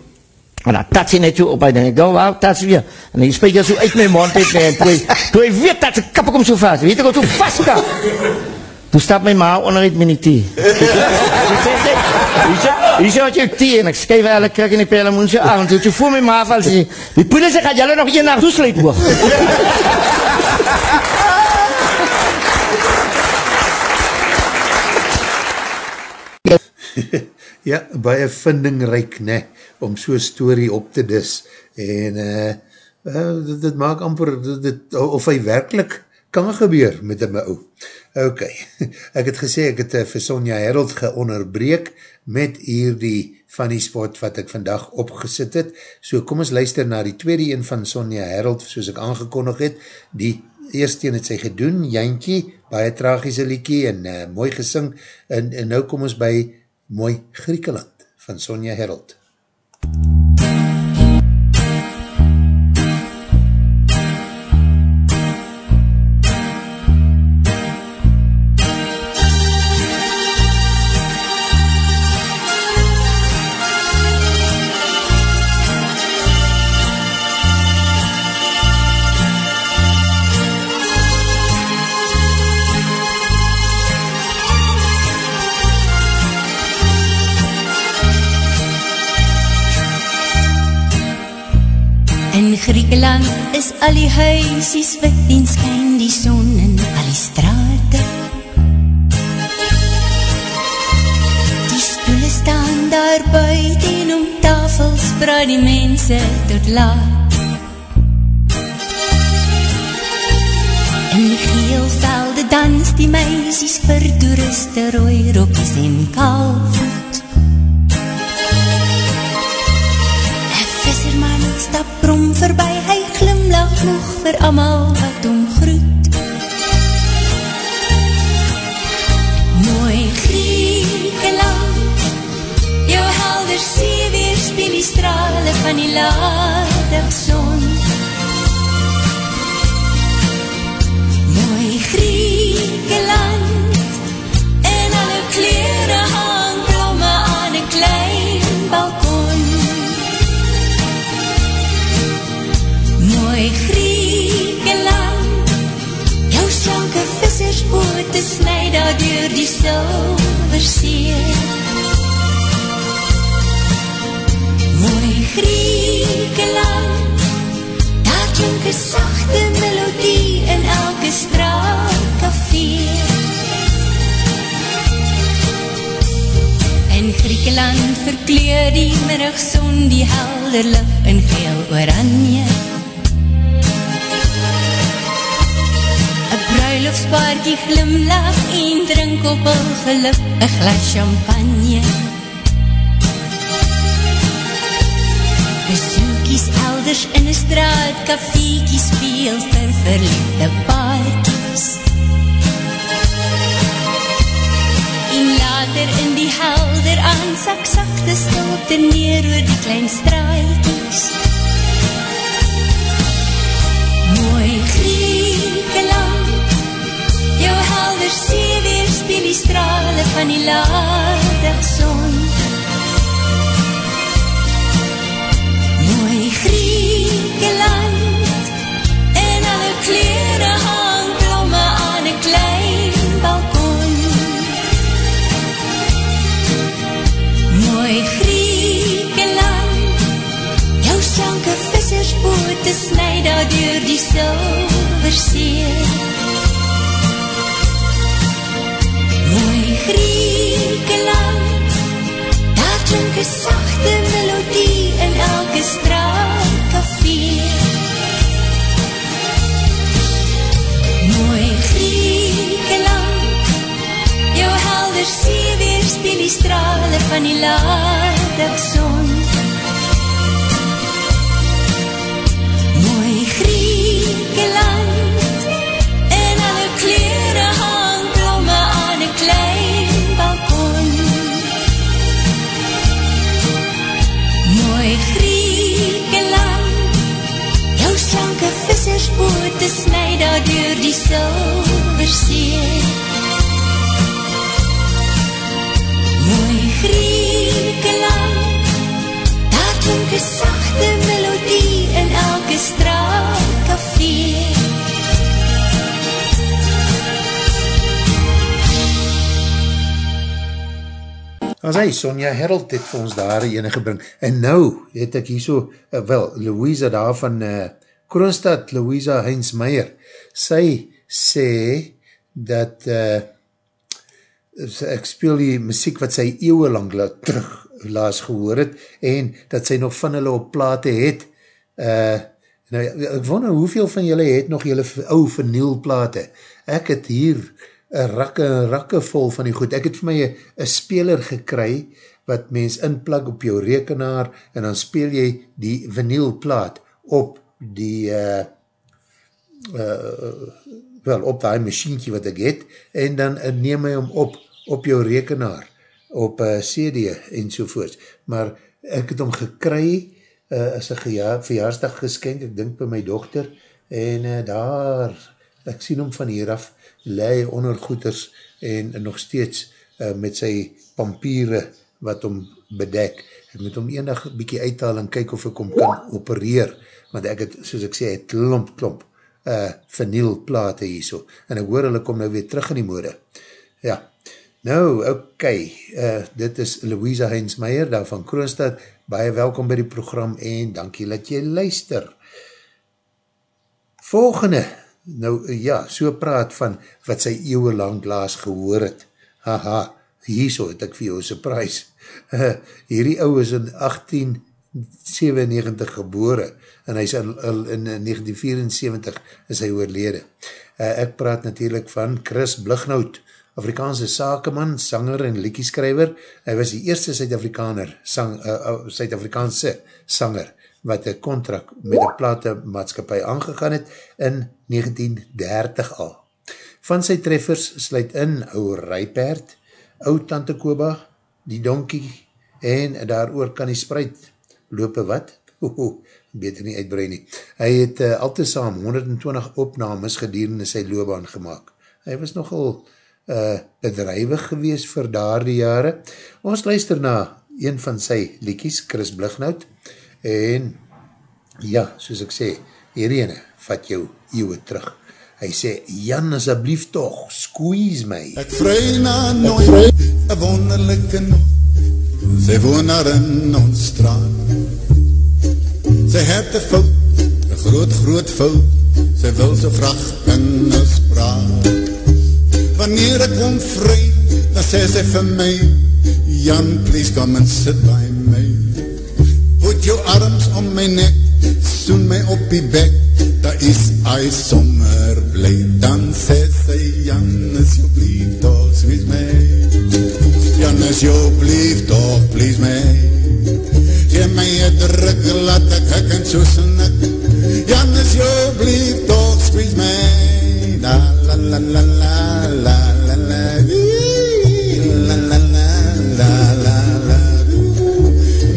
En dan tats hy net so op, hy denk ek, nou waar, tats weer. En hy spreek so uit my mond uit en toe hy, toe hy weet dat sy kappe kom so vast, weet ek wat so vast kap. Toe stap my ma onder het sê wat jou thee en ek skuif alle krik in die pelemoen so aan. Toe toe voel my ma val sê, die poele sê, gaat jylle nog een nacht toesluit hoog. ja, baie vindingryk, ne, om so story op te dis, en uh, uh, dit, dit maak amper, dit, dit, of hy werkelijk kan gebeur met my ou. Ok, ek het gesê, ek het uh, vir Sonja Herold geonderbreek met hier die funny spot wat ek vandag opgesit het. So kom ons luister na die tweede een van Sonja Herold, soos ek aangekondig het, die eerste een het sy gedoen, Jantjie, baie tragiese liekie en uh, mooi gesing, en, en nou kom ons by Mooi Griekeland van Sonja Herold. Griekeland is al die huisies wit en skyn die son in al die strate. Die stoele staan daar buiten om tafels braai die mense tot laat. In die geelvelde dans die meisies vir toeriste rooi rokkies en kaalvoet. Stap krom verby, hy glimlach nog vir amal wat omgroet. Mooi Griekeland, jou helder see weerspeel die strale van die ladig son. Deur die silversee. Mooi Griekenland, daar klink een sachte melodie in elke straatcafé. In Griekenland verkleur die middagson die helder licht in geel oranje. Een bruiloftspaartjie glimlach en drink op een geluk een glas champagne. Besoekies elders in een straat, kafiekie speel vir verliefde paartjies. En later in die helder aan, sak sakte stilte neer oor die klein straatjies. See weerspeel die strale van die laardagson. Mooi Griekenland, en alle kleren hang blomme aan een klein balkon. Mooi Griekenland, jou slanke vissersbote snij daar door die silversee. Griekenland, daar klink een sachte melodie in elke straatcafé. Mooi Griekenland, jou helder see weerspeel die strale van die laardagson. Vissersbote snij daar door die silversee. Mooi Griekenland, daar klink een sachte melodie in elke straatcafé. As hy, Sonja Herald het vir ons daar ene gebring. En nou het ek hier so, uh, wel, Louisa daar van uh, Kroonstad, Louisa Heinz Meijer, sy sê dat uh, ek speel die muziek wat sy eeuwe lang la, terug laas gehoor het en dat sy nog van hulle op plate het. Uh, nou, ek wonder hoeveel van julle het nog julle ou vernielplate. Ek het hier een rakke en rakke vol van die goed. Ek het vir my een speler gekry wat mens inplug op jou rekenaar en dan speel jy die vinylplaat op die uh, uh, wel op die machientje wat ek het en dan uh, neem hy hom op op jou rekenaar op uh, CD en sovoorts. Maar ek het hom gekry uh, as een verjaarsdag geskenk, ek dink by my dochter en uh, daar, ek sien hom van hier af lei onder goeders en nog steeds uh, met sy pampiere wat hom bedek. Ek moet hom eendag bykie uithaal en kyk of ek hom kan opereer, want ek het, soos ek sê, het klomp, klomp uh, vernielplate hier so. En ek hoor hulle kom nou weer terug in die mode. Ja, nou, ok, uh, dit is Louisa Heinz Meijer daar van Kroonstad. Baie welkom by die program en dankie dat jy luister. Volgende, nou ja, so praat van wat sy eeuwe lang laas gehoor het. Haha, hierso het ek vir jou surprise. Uh, hierdie ou is in 1897 gebore en hy is in, in 1974 is hy oorlede. Uh, ek praat natuurlijk van Chris Blighnout, Afrikaanse sakeman, sanger en liekieskrijver. Hy was die eerste Suid-Afrikaner, sang, uh, Suid-Afrikaanse sanger, wat een contract met een platemaatskapie aangegaan het in 1930 al. Van sy treffers sluit in ou Rijpaard, ou Tante Koba, die donkie en daar oor kan die spruit lope wat? Oho, beter nie uitbrei nie. Hy het uh, al te saam 120 opnames gedurende sy loopbaan gemaakt. Hy was nogal uh, bedrijwig gewees vir daar die jare. Ons luister na een van sy liekies, Chris Blighnout, en ja, soos ek sê, hierdie vat jou eeuwe terug. Hy sê, Jan, asjeblief toch, squeeze my. Ek vry na nooit, een wonderlijke noot, sy woon daar in ons straat. Sy het een fout, een groot, groot fout, sy wil so vraag in ons praat. Wanneer ek kom vry, dan sê sy vir my, Jan, please come and sit by me. Put your arms om my nek, soen my op die bek, daar is hy sommer blij. Dan sê sy, Jan, asjeblief toch, squeeze my. Jan, asjeblief toch, please my druk laat ek hik en so snik. Jan is jou blief toch squeeze my. La la la la la la la la La la la la la la.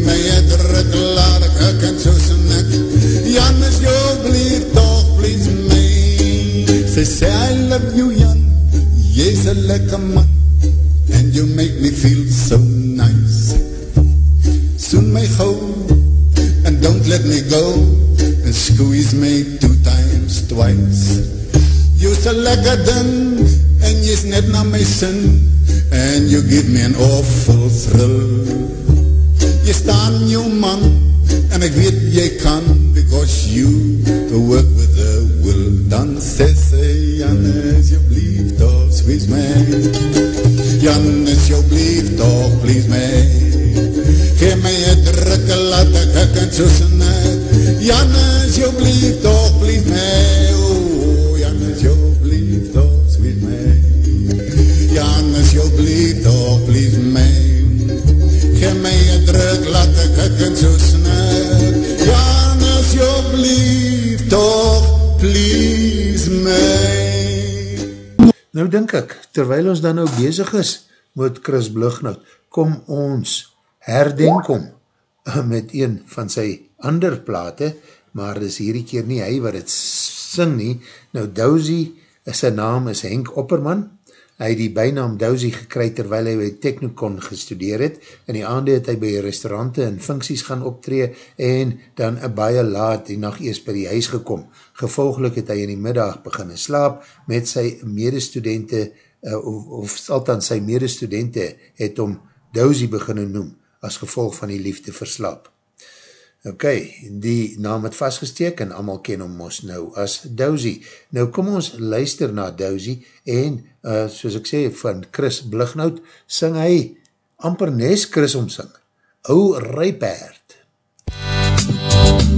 My druk laat ek hik en so snik. Jan is jou blief toch please my. Sy sê I love you Jan, jy is een lekker man. Terwijl ons dan nou bezig is met Chris Blugnout, kom ons herdenk om met een van sy ander plate, maar dis hierdie keer nie hy wat het sing nie. Nou Dousie, sy naam is Henk Opperman, hy het die bijnaam Dousie gekry terwijl hy by Technicon gestudeer het, en die aande het hy by restaurante en funksies gaan optree, en dan baie laat die nacht eers by die huis gekom. Gevolglik het hy in die middag beginne slaap met sy medestudente, uh, of, of althans sy medestudente het om Dousie beginne noem, as gevolg van die liefde verslaap. Ok, die naam het vastgesteek en allemaal ken hom ons nou as Dousie. Nou kom ons luister na Dousie en uh, soos ek sê van Chris Blugnout, sing hy amper nes Chris omsing. Ou Rijpaard. Jag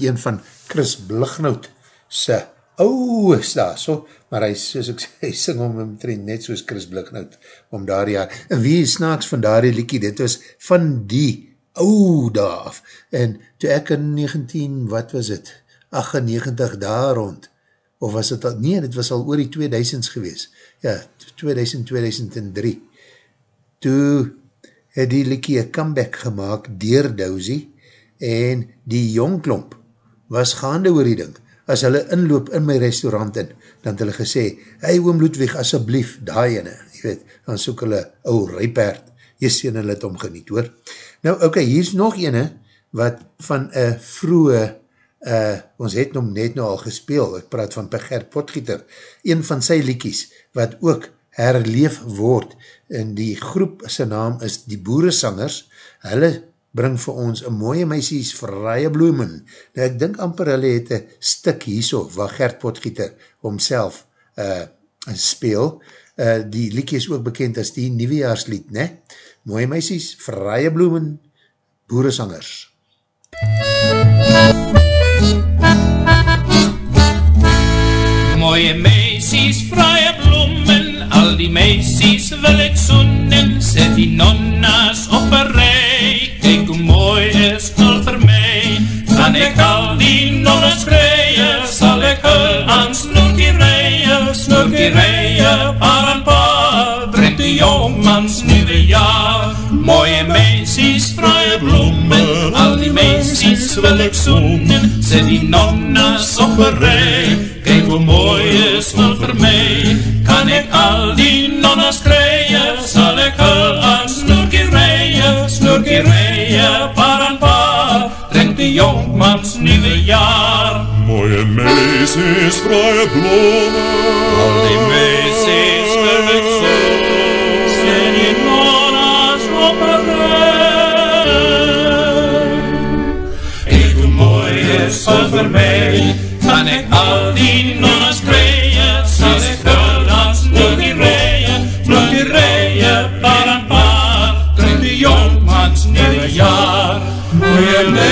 met een van Chris Blighnout se ouwe sta, so, maar hy, soos ek sê, hy sing om train, net soos Chris Blighnout, om daar jaar, en wie is snaaks van daar die liekie, dit was van die ouwe daar af, en toe ek in 19, wat was het, 98 daar rond, of was het al, nee, dit was al oor die 2000s gewees, ja, 2000, 2003, toe het die liekie een comeback gemaakt dier Dousie, en die jongklomp was gaande oor die ding, as hulle inloop in my restaurant in, dan het hulle gesê, hey oom Ludwig, asjeblief, daai ene, jy weet, dan soek hulle ou rypaard, jy sien hulle het omgeniet, hoor. Nou, oké, okay, hier is nog ene, wat van een vroege, uh, ons het nog net nou al gespeel, ek praat van Pegert Potgieter, een van sy liekies, wat ook herleef word, en die groep, sy naam is die Boeresangers, hulle bring vir ons een mooie meisies vrije bloemen. Nou ek dink amper hulle het een stik hierso, waar Gert Potgieter homself uh, speel. Uh, die liedje is ook bekend as die nieuwejaarslied, ne? Mooie meisies, vrije bloemen, boeresangers. Mooie meisies, vrije bloemen, al die meisies wil ek soenen, sit die nonnas op een rij, kyk hoe mooi is al vir my, kan ek al die nonnas kreie, sal ek hul aan snoerkie reie, snoerkie reie, paar en paar, brengt die jongmans nieuwe jaar, mooie meisies, vrije bloemen, al die meisies wil ek soenen, sit die nonnas op een rij, kyk hoe mooi is al vir my, kan ek al die nonnas kreie, sal ek hul jongmans nieuwe jaar. Mooie meisies, vrije bloemen, al die meisies wil ek so,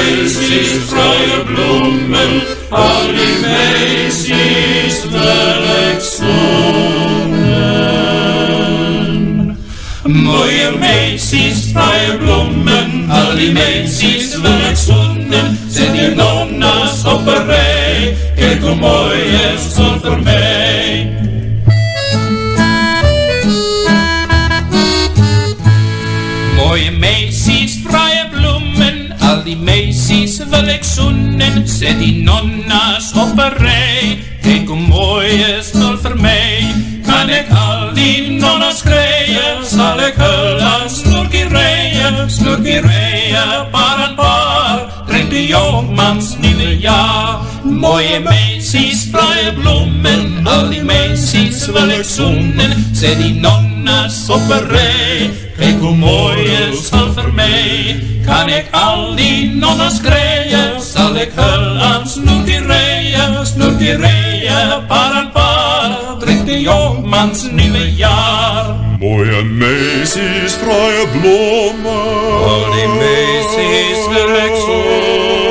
Meisies, vrije bloemen, al die meisies wil ek soenen. Mooie meisies, vrije bloemen, al die meisies wil ek soenen, sê die nonnas op een rij, kyk hoe mooi is son vir my. Soenen, sê die nonnas op een rij, kyk hoe mooi is tol vir my, kan ek al die nonnas kreie, sal ek hul aan snoerkie reie, snoerkie reie, paar en paar, drink die jongmans nieuwe jaar, mooie meisies, vrije bloemen, al die meisies wil ek soenen, sê die nonnas op een rij, kyk hoe mooi is al vir my, kan ek al die nonnas kreie, sal ek hul aan snoerkie reie, snoerkie reie, paar en paar, drink die jongmans nieuwe jaar. mooie meisies, vrije bloemen, al die meisies wil ek so,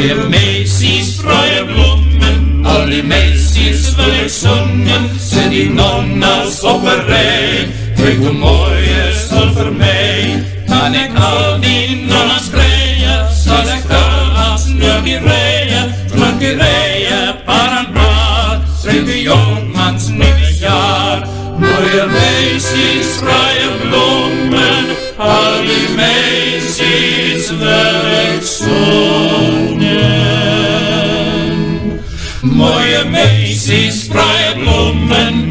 Mooie meisies, vrije bloemen, al die meisies wil ek soenen, sê die nonnas op een rij, kyk hoe mooi is al vir my, kan ek al die nonnas kreie, sal ek hul as nurkie reie, nurkie reie, paar en paar, sê die jongmans nieuwe jaar, mooie meisies, vrije bloemen, al die meisies wil ek soenen.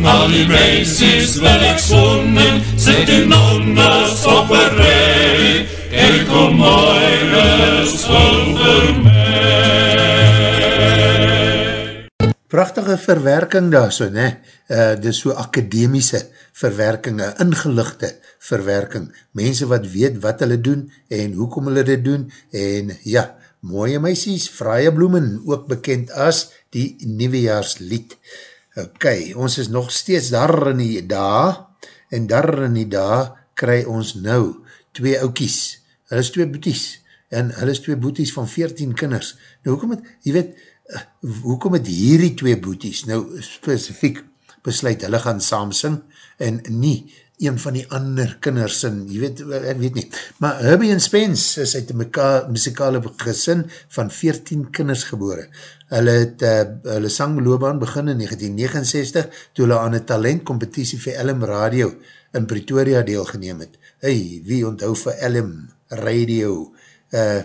Al die meisies wil ek soenen, sê die nonnas op een rij, kyk hoe mooi is vol vir my. Prachtige verwerking daar so, ne? Uh, dit is so akademiese verwerking, een ingelichte verwerking. Mense wat weet wat hulle doen en hoekom hulle dit doen en ja, Mooie Meisies, Fraaie Bloemen, ook bekend as die Nieuwejaarslied. Ok, ons is nog steeds daar in die dag, en daar in die dag kry ons nou twee oukies, hulle is twee boeties, en hulle is twee boeties van 14 kinders. Nou, hoekom het, jy weet, eh, hoekom het hierdie twee boeties nou specifiek besluit, hulle gaan saam sing, en nie een van die ander kinders sin, jy weet, ek weet nie, maar Herbie en Spence is uit die muzikale gesin van 14 kinders gebore. Hulle het uh, hulle sangloobaan begin in 1969, toe hulle aan een talentcompetitie vir LM Radio in Pretoria deelgeneem het. Hey, wie onthou vir LM Radio? Uh,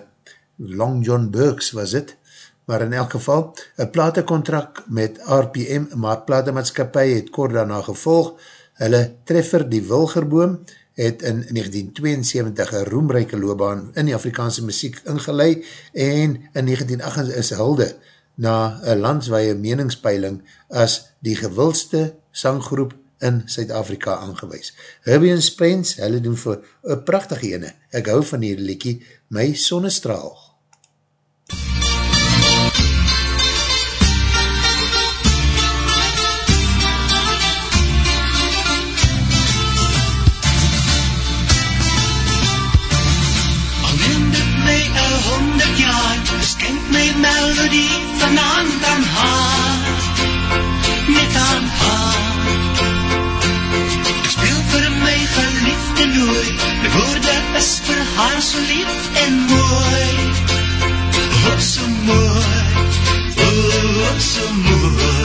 Long John Burks was het, maar in elk geval, een platencontract met RPM, maar platenmaatskapie het kort daarna gevolg, Hulle treffer die Wilgerboom het in 1972 een roemrijke loopbaan in die Afrikaanse muziek ingeleid en in 1908 is hulde na een landswaie meningspeiling as die gewildste sanggroep in Suid-Afrika aangewees. Herbie en Spence, hulle doen vir een prachtige ene. Ek hou van die liekie My Sonnestraal. Vanavond aan haar, net aan haar. Ik speel voor my geliefde nooi, de woorde is vir haar so lief en mooi. Oh, so mooi, oh, so mooi.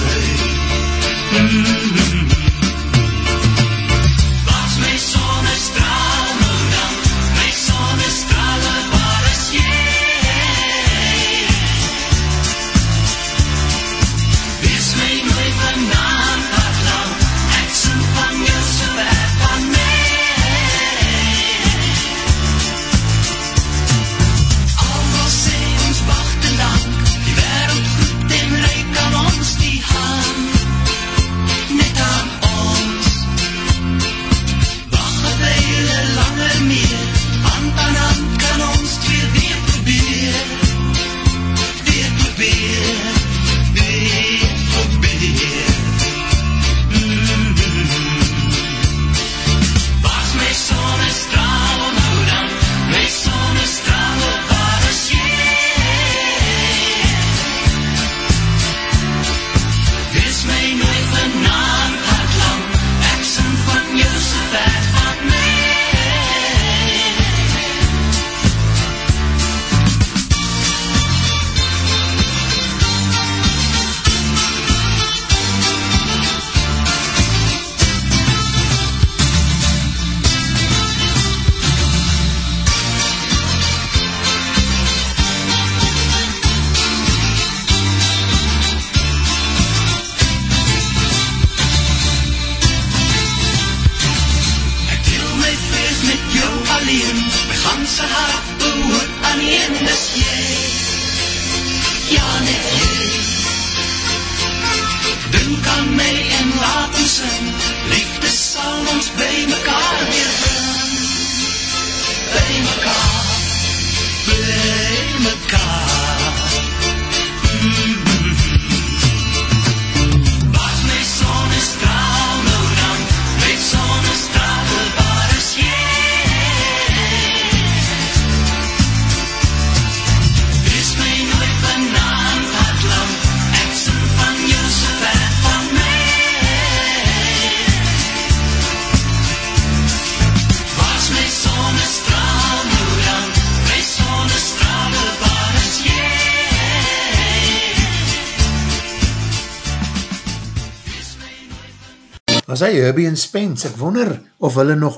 Was hy Herbie en Spence, ek wonder of hulle nog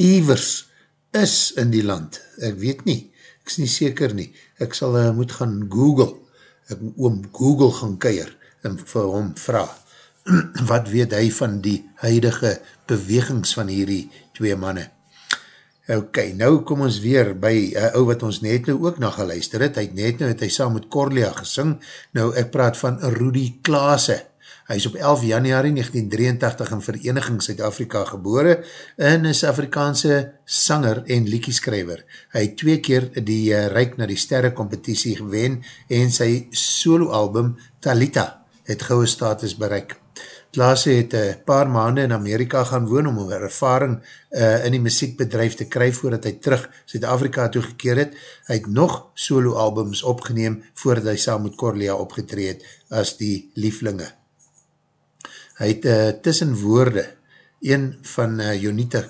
evers is in die land, ek weet nie, ek is nie seker nie, ek sal uh, moet gaan Google, ek oom Google gaan keir, en vir hom vraag, wat weet hy van die huidige bewegings van hierdie twee manne. Ok, nou kom ons weer by uh, ou wat ons net nou ook na geluister het, hy het net nou het hy saam met Corlia gesing, nou ek praat van Rudy Klaase, Hy is op 11 januari 1983 in Vereniging Suid-Afrika gebore en is Afrikaanse sanger en liekieskrijver. Hy het twee keer die uh, Rijk na die Sterre competitie gewen en sy solo album Talita het gouwe status bereik. Klaas het een paar maanden in Amerika gaan woon om een ervaring uh, in die muziekbedrijf te kry voordat hy terug Zuid-Afrika toegekeer het. Hy het nog solo albums opgeneem voordat hy saam met Corlea opgetreed as die lieflinge. Hy het uh, tussen woorde een van uh, Jonita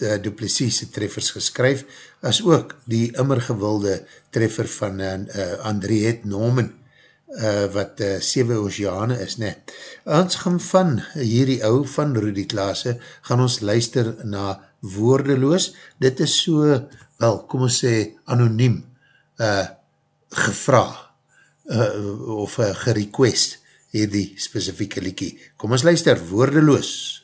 uh, Duplessis treffers geskryf as ook die immer gewilde treffer van uh, uh, Andriette Norman uh, wat uh, Sewe Oceane is, ne. Ons gaan van hierdie ou van Rudy Klaasse, gaan ons luister na Woordeloos. Dit is so, wel, kom ons sê, anoniem uh, gevra uh, of uh, gerequest hierdie specifieke liekie. Kom ons luister, Woordeloos.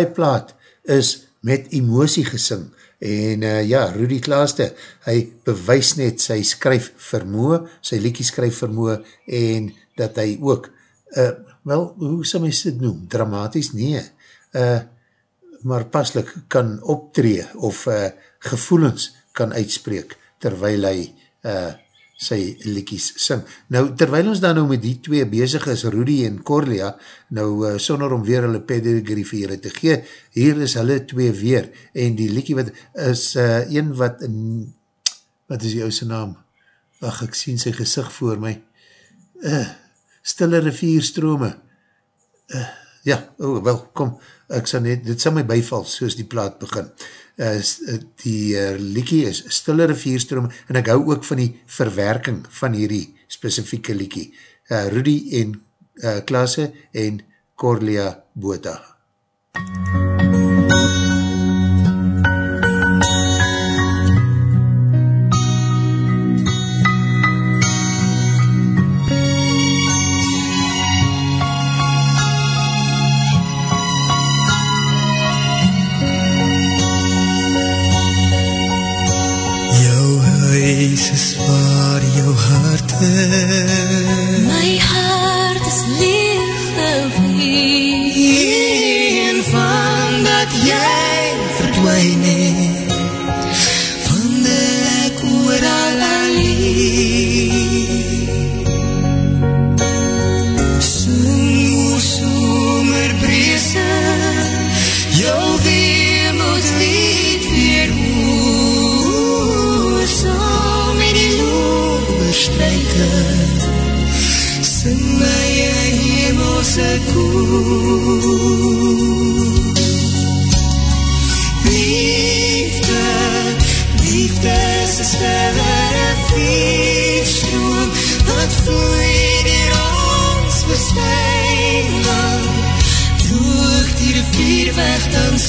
Die plaat is met emosie gesing. En uh, ja, Rudy Klaaste, hy bewys net sy skryf vermoe, sy liekie skryf vermoe, en dat hy ook, uh, wel, hoe sal mys dit noem? Dramatisch? Nee. Uh, maar paslik kan optree of uh, gevoelens kan uitspreek, terwyl hy uh, sy liekies sing. Nou, terwijl ons dan nou met die twee bezig is, Rudy en Corlia, nou uh, sonder om weer hulle pedigree vir julle te gee, hier is hulle twee weer, en die liekie wat is uh, een wat, in, wat is die ouse naam? Ach, ek sien sy gezicht voor my. Uh, stille rivierstrome. Uh, ja, oh, wel, kom, ek sal net, dit sal my bijval, soos die plaat begin. Uh, die uh, liekie is Stille Rivierstroom, en ek hou ook van die verwerking van hierdie specifieke liekie. Uh, Rudy en uh, Klaase en Corlia Bota. Jou hart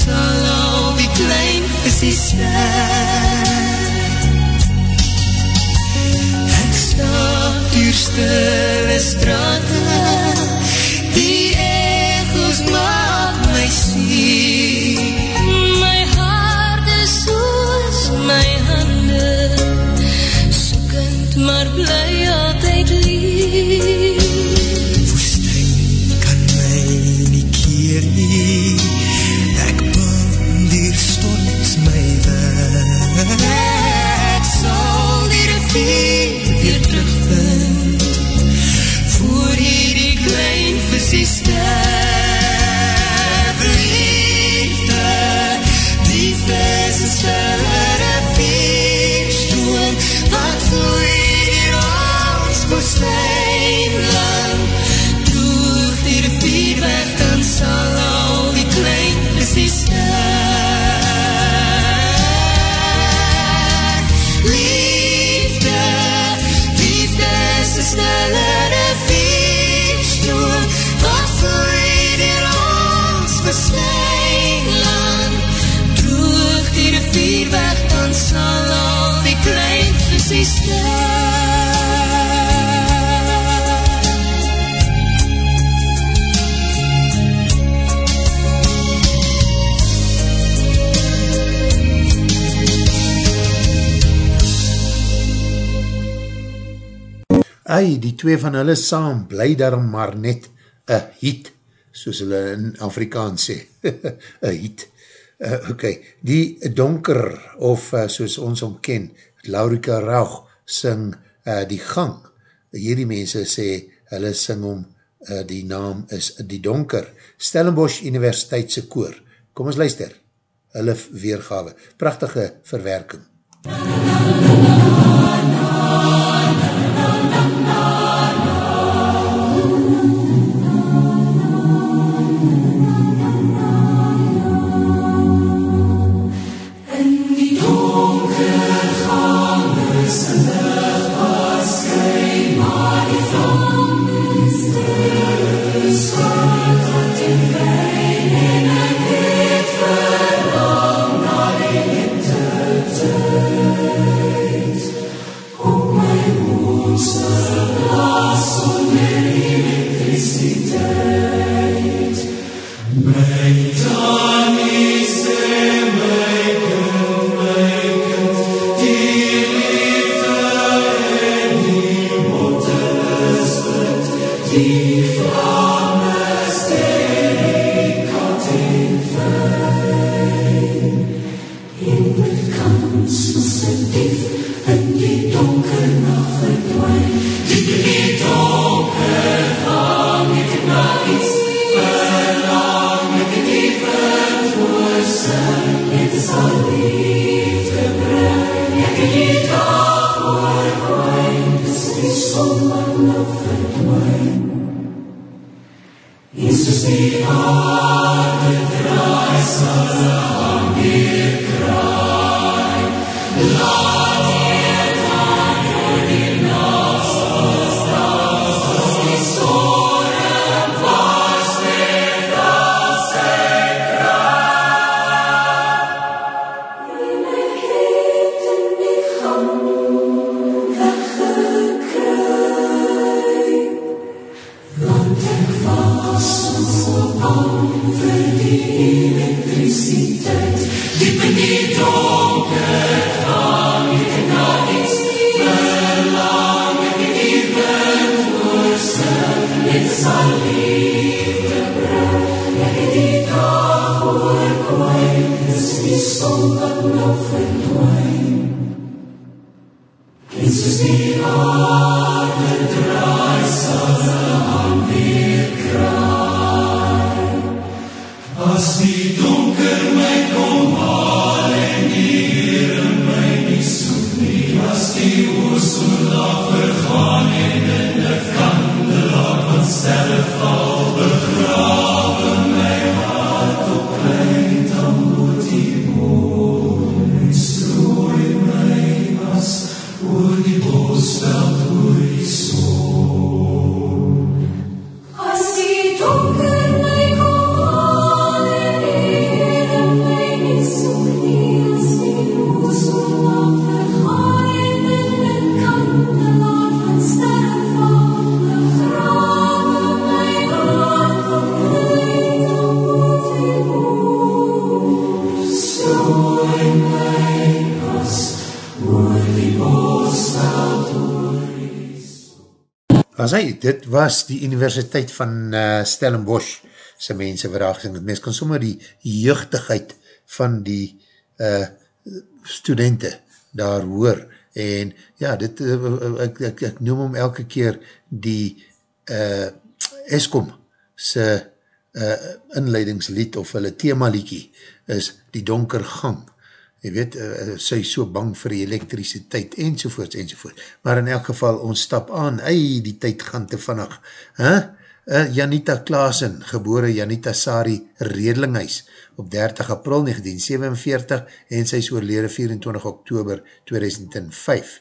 sal al die klein visie sterk. Ek stap dier stille twee van hulle saam, bly daarom maar net een hiet, soos hulle in Afrikaans sê, een hiet. Uh, ok, die donker, of uh, soos ons omken, Laurika Rauch, sing uh, die gang. Hierdie mense sê, hulle sing om, uh, die naam is die donker. Stellenbosch Universiteitse koor. Kom ons luister, hulle weergawe. Prachtige verwerking. In Song wat nou verdwaai dit was die Universiteit van uh, Stellenbosch sy mense wat daar gesing het. Mens kan sommer die jeugdigheid van die uh, studenten daar hoor. En ja, dit, uh, ek, ek, ek noem hom elke keer die uh, Eskom sy uh, inleidingslied of hulle themaliekie is Die Donker Gang jy weet, uh, sy so bang vir die elektrisiteit, enzovoorts, enzovoorts. Maar in elk geval, ons stap aan, ei, die tyd gaan te vannig. Huh? Uh, Janita Klaasen, gebore Janita Sari Redlinghuis, op 30 april 1947, en sy is oorlede 24 oktober 2005,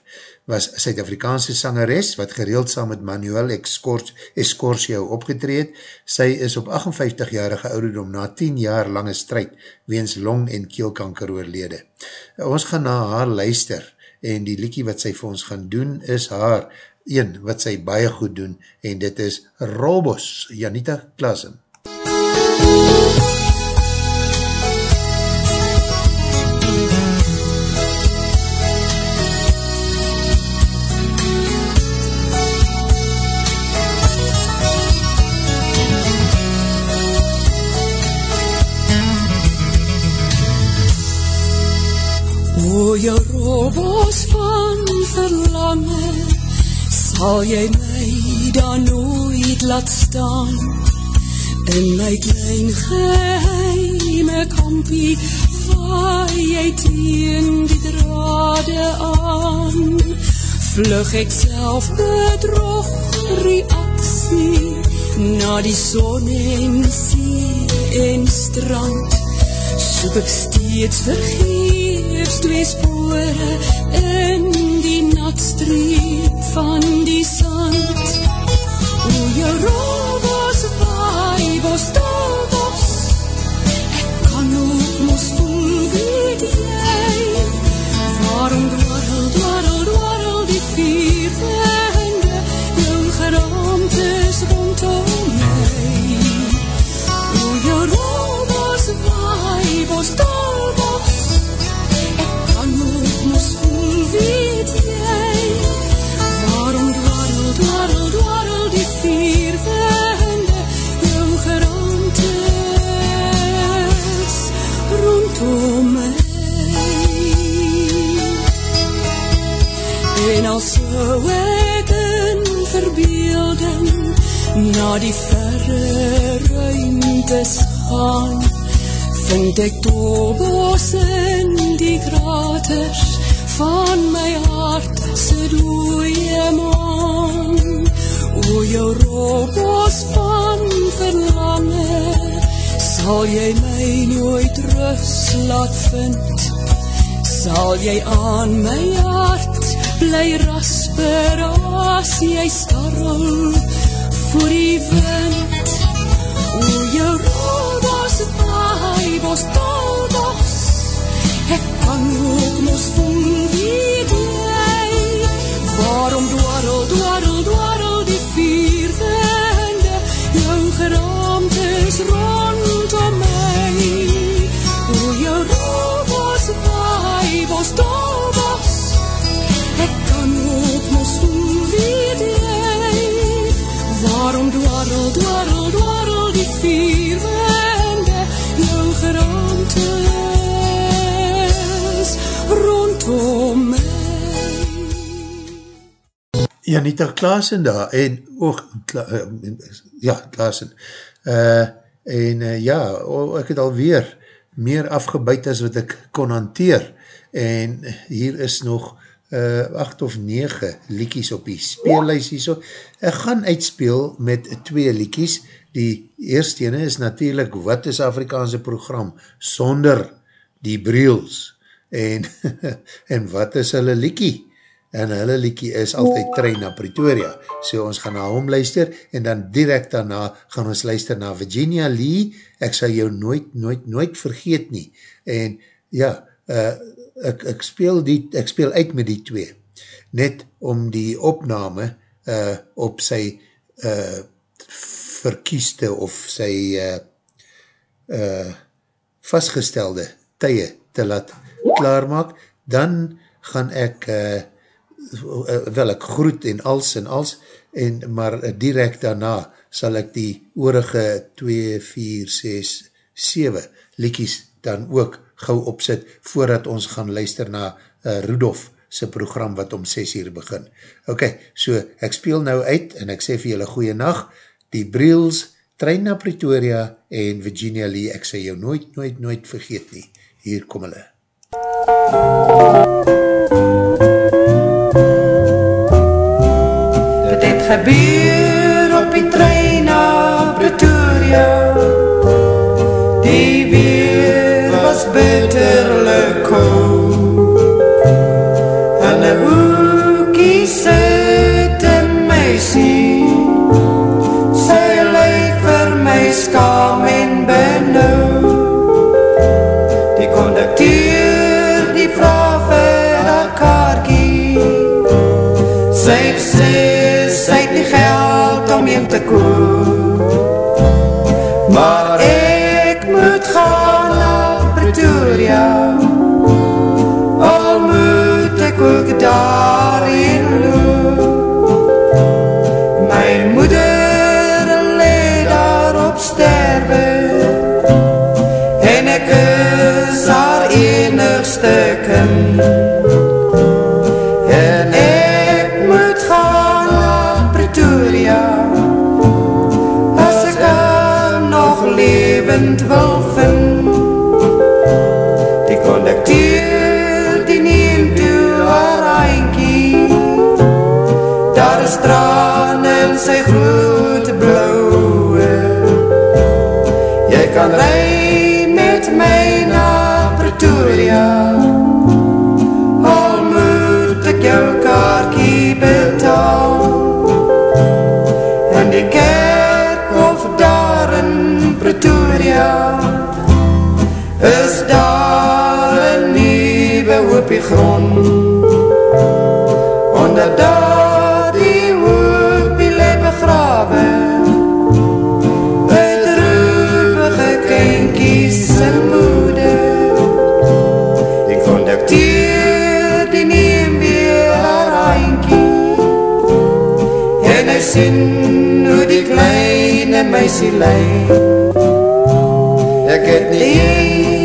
was Suid-Afrikaanse sangeres, wat gereeld saam met Manuel Escorcio opgetreed. Sy is op 58-jarige ouderdom na 10 jaar lange strijd, weens long- en keelkanker oorlede. Ons gaan na haar luister, en die liekie wat sy vir ons gaan doen, is haar een wat sy baie goed doen, en dit is Robos, Janita Klaasem. O jou robos van verlange, sal jy my dan nooit laat staan, in my klein geheime kampie, vaai jy teen die drade aan, vlug ek self bedrog reaksie, na die son en see en strand, soek ek steeds vergeefs twee spore in die natstreep van die sand. O, jou robos, waai, stilbos, ek kan ook mos voel, weet jy, waarom dwarrel, dwarrel, dwarrel die vier na die verre ruimtes gaan, vind ek tobos in die kraters van my hart se dooie maan. O jou robos van verlange, sal jy my nooit rus laat vind, sal jy aan my hart bly rasper as jy starrel voor die wind. O jou robos, waai, tolbos, ek kan ook mos voel weet jy, waarom dwarrel, dwarrel, dwarrel die vier winde, jou geraamtes rondom Janita Klaasen daar, en, oog, Kla, uh, ja, Klaasen, uh, en uh, ja, oh, ek het alweer meer afgebuid as wat ek kon hanteer, en hier is nog uh, acht of nege liekies op die speellijst hier so. Ek gaan uitspeel met twee liekies, die eerste ene is natuurlijk, wat is Afrikaanse program, sonder die briels, en, en wat is hulle liekie? En hulle liekie is altyd trein na Pretoria. So ons gaan na hom luister, en dan direct daarna gaan ons luister na Virginia Lee, ek sal jou nooit, nooit, nooit vergeet nie. En ja, uh, ek, ek, speel die, ek speel uit met die twee, net om die opname uh, op sy uh, verkieste of sy uh, uh, vastgestelde tye te laat klaarmaak, dan gaan ek uh, wel ek groet en als en als, en, maar direct daarna sal ek die oorige 2, 4, 6, 7 liekies dan ook gauw opzit voordat ons gaan luister na uh, Rudolf sy program wat om 6 uur begin. Ok, so ek speel nou uit en ek sê vir julle goeie nacht, die Briels, trein na Pretoria en Virginia Lee, ek sê jou nooit, nooit, nooit vergeet nie. Hier kom hulle. Dit gebeur op die trein na Pretoria koop Maar ek moet gaan na Pretoria. Al moet ek ook daarin Pretoria Al moet ek jou kaartjie betaal. En die kerkhof daar in Pretoria Is daar een nieuwe hoopie grond. Onder daar sien hoe die kleine meisie lei Ek het nie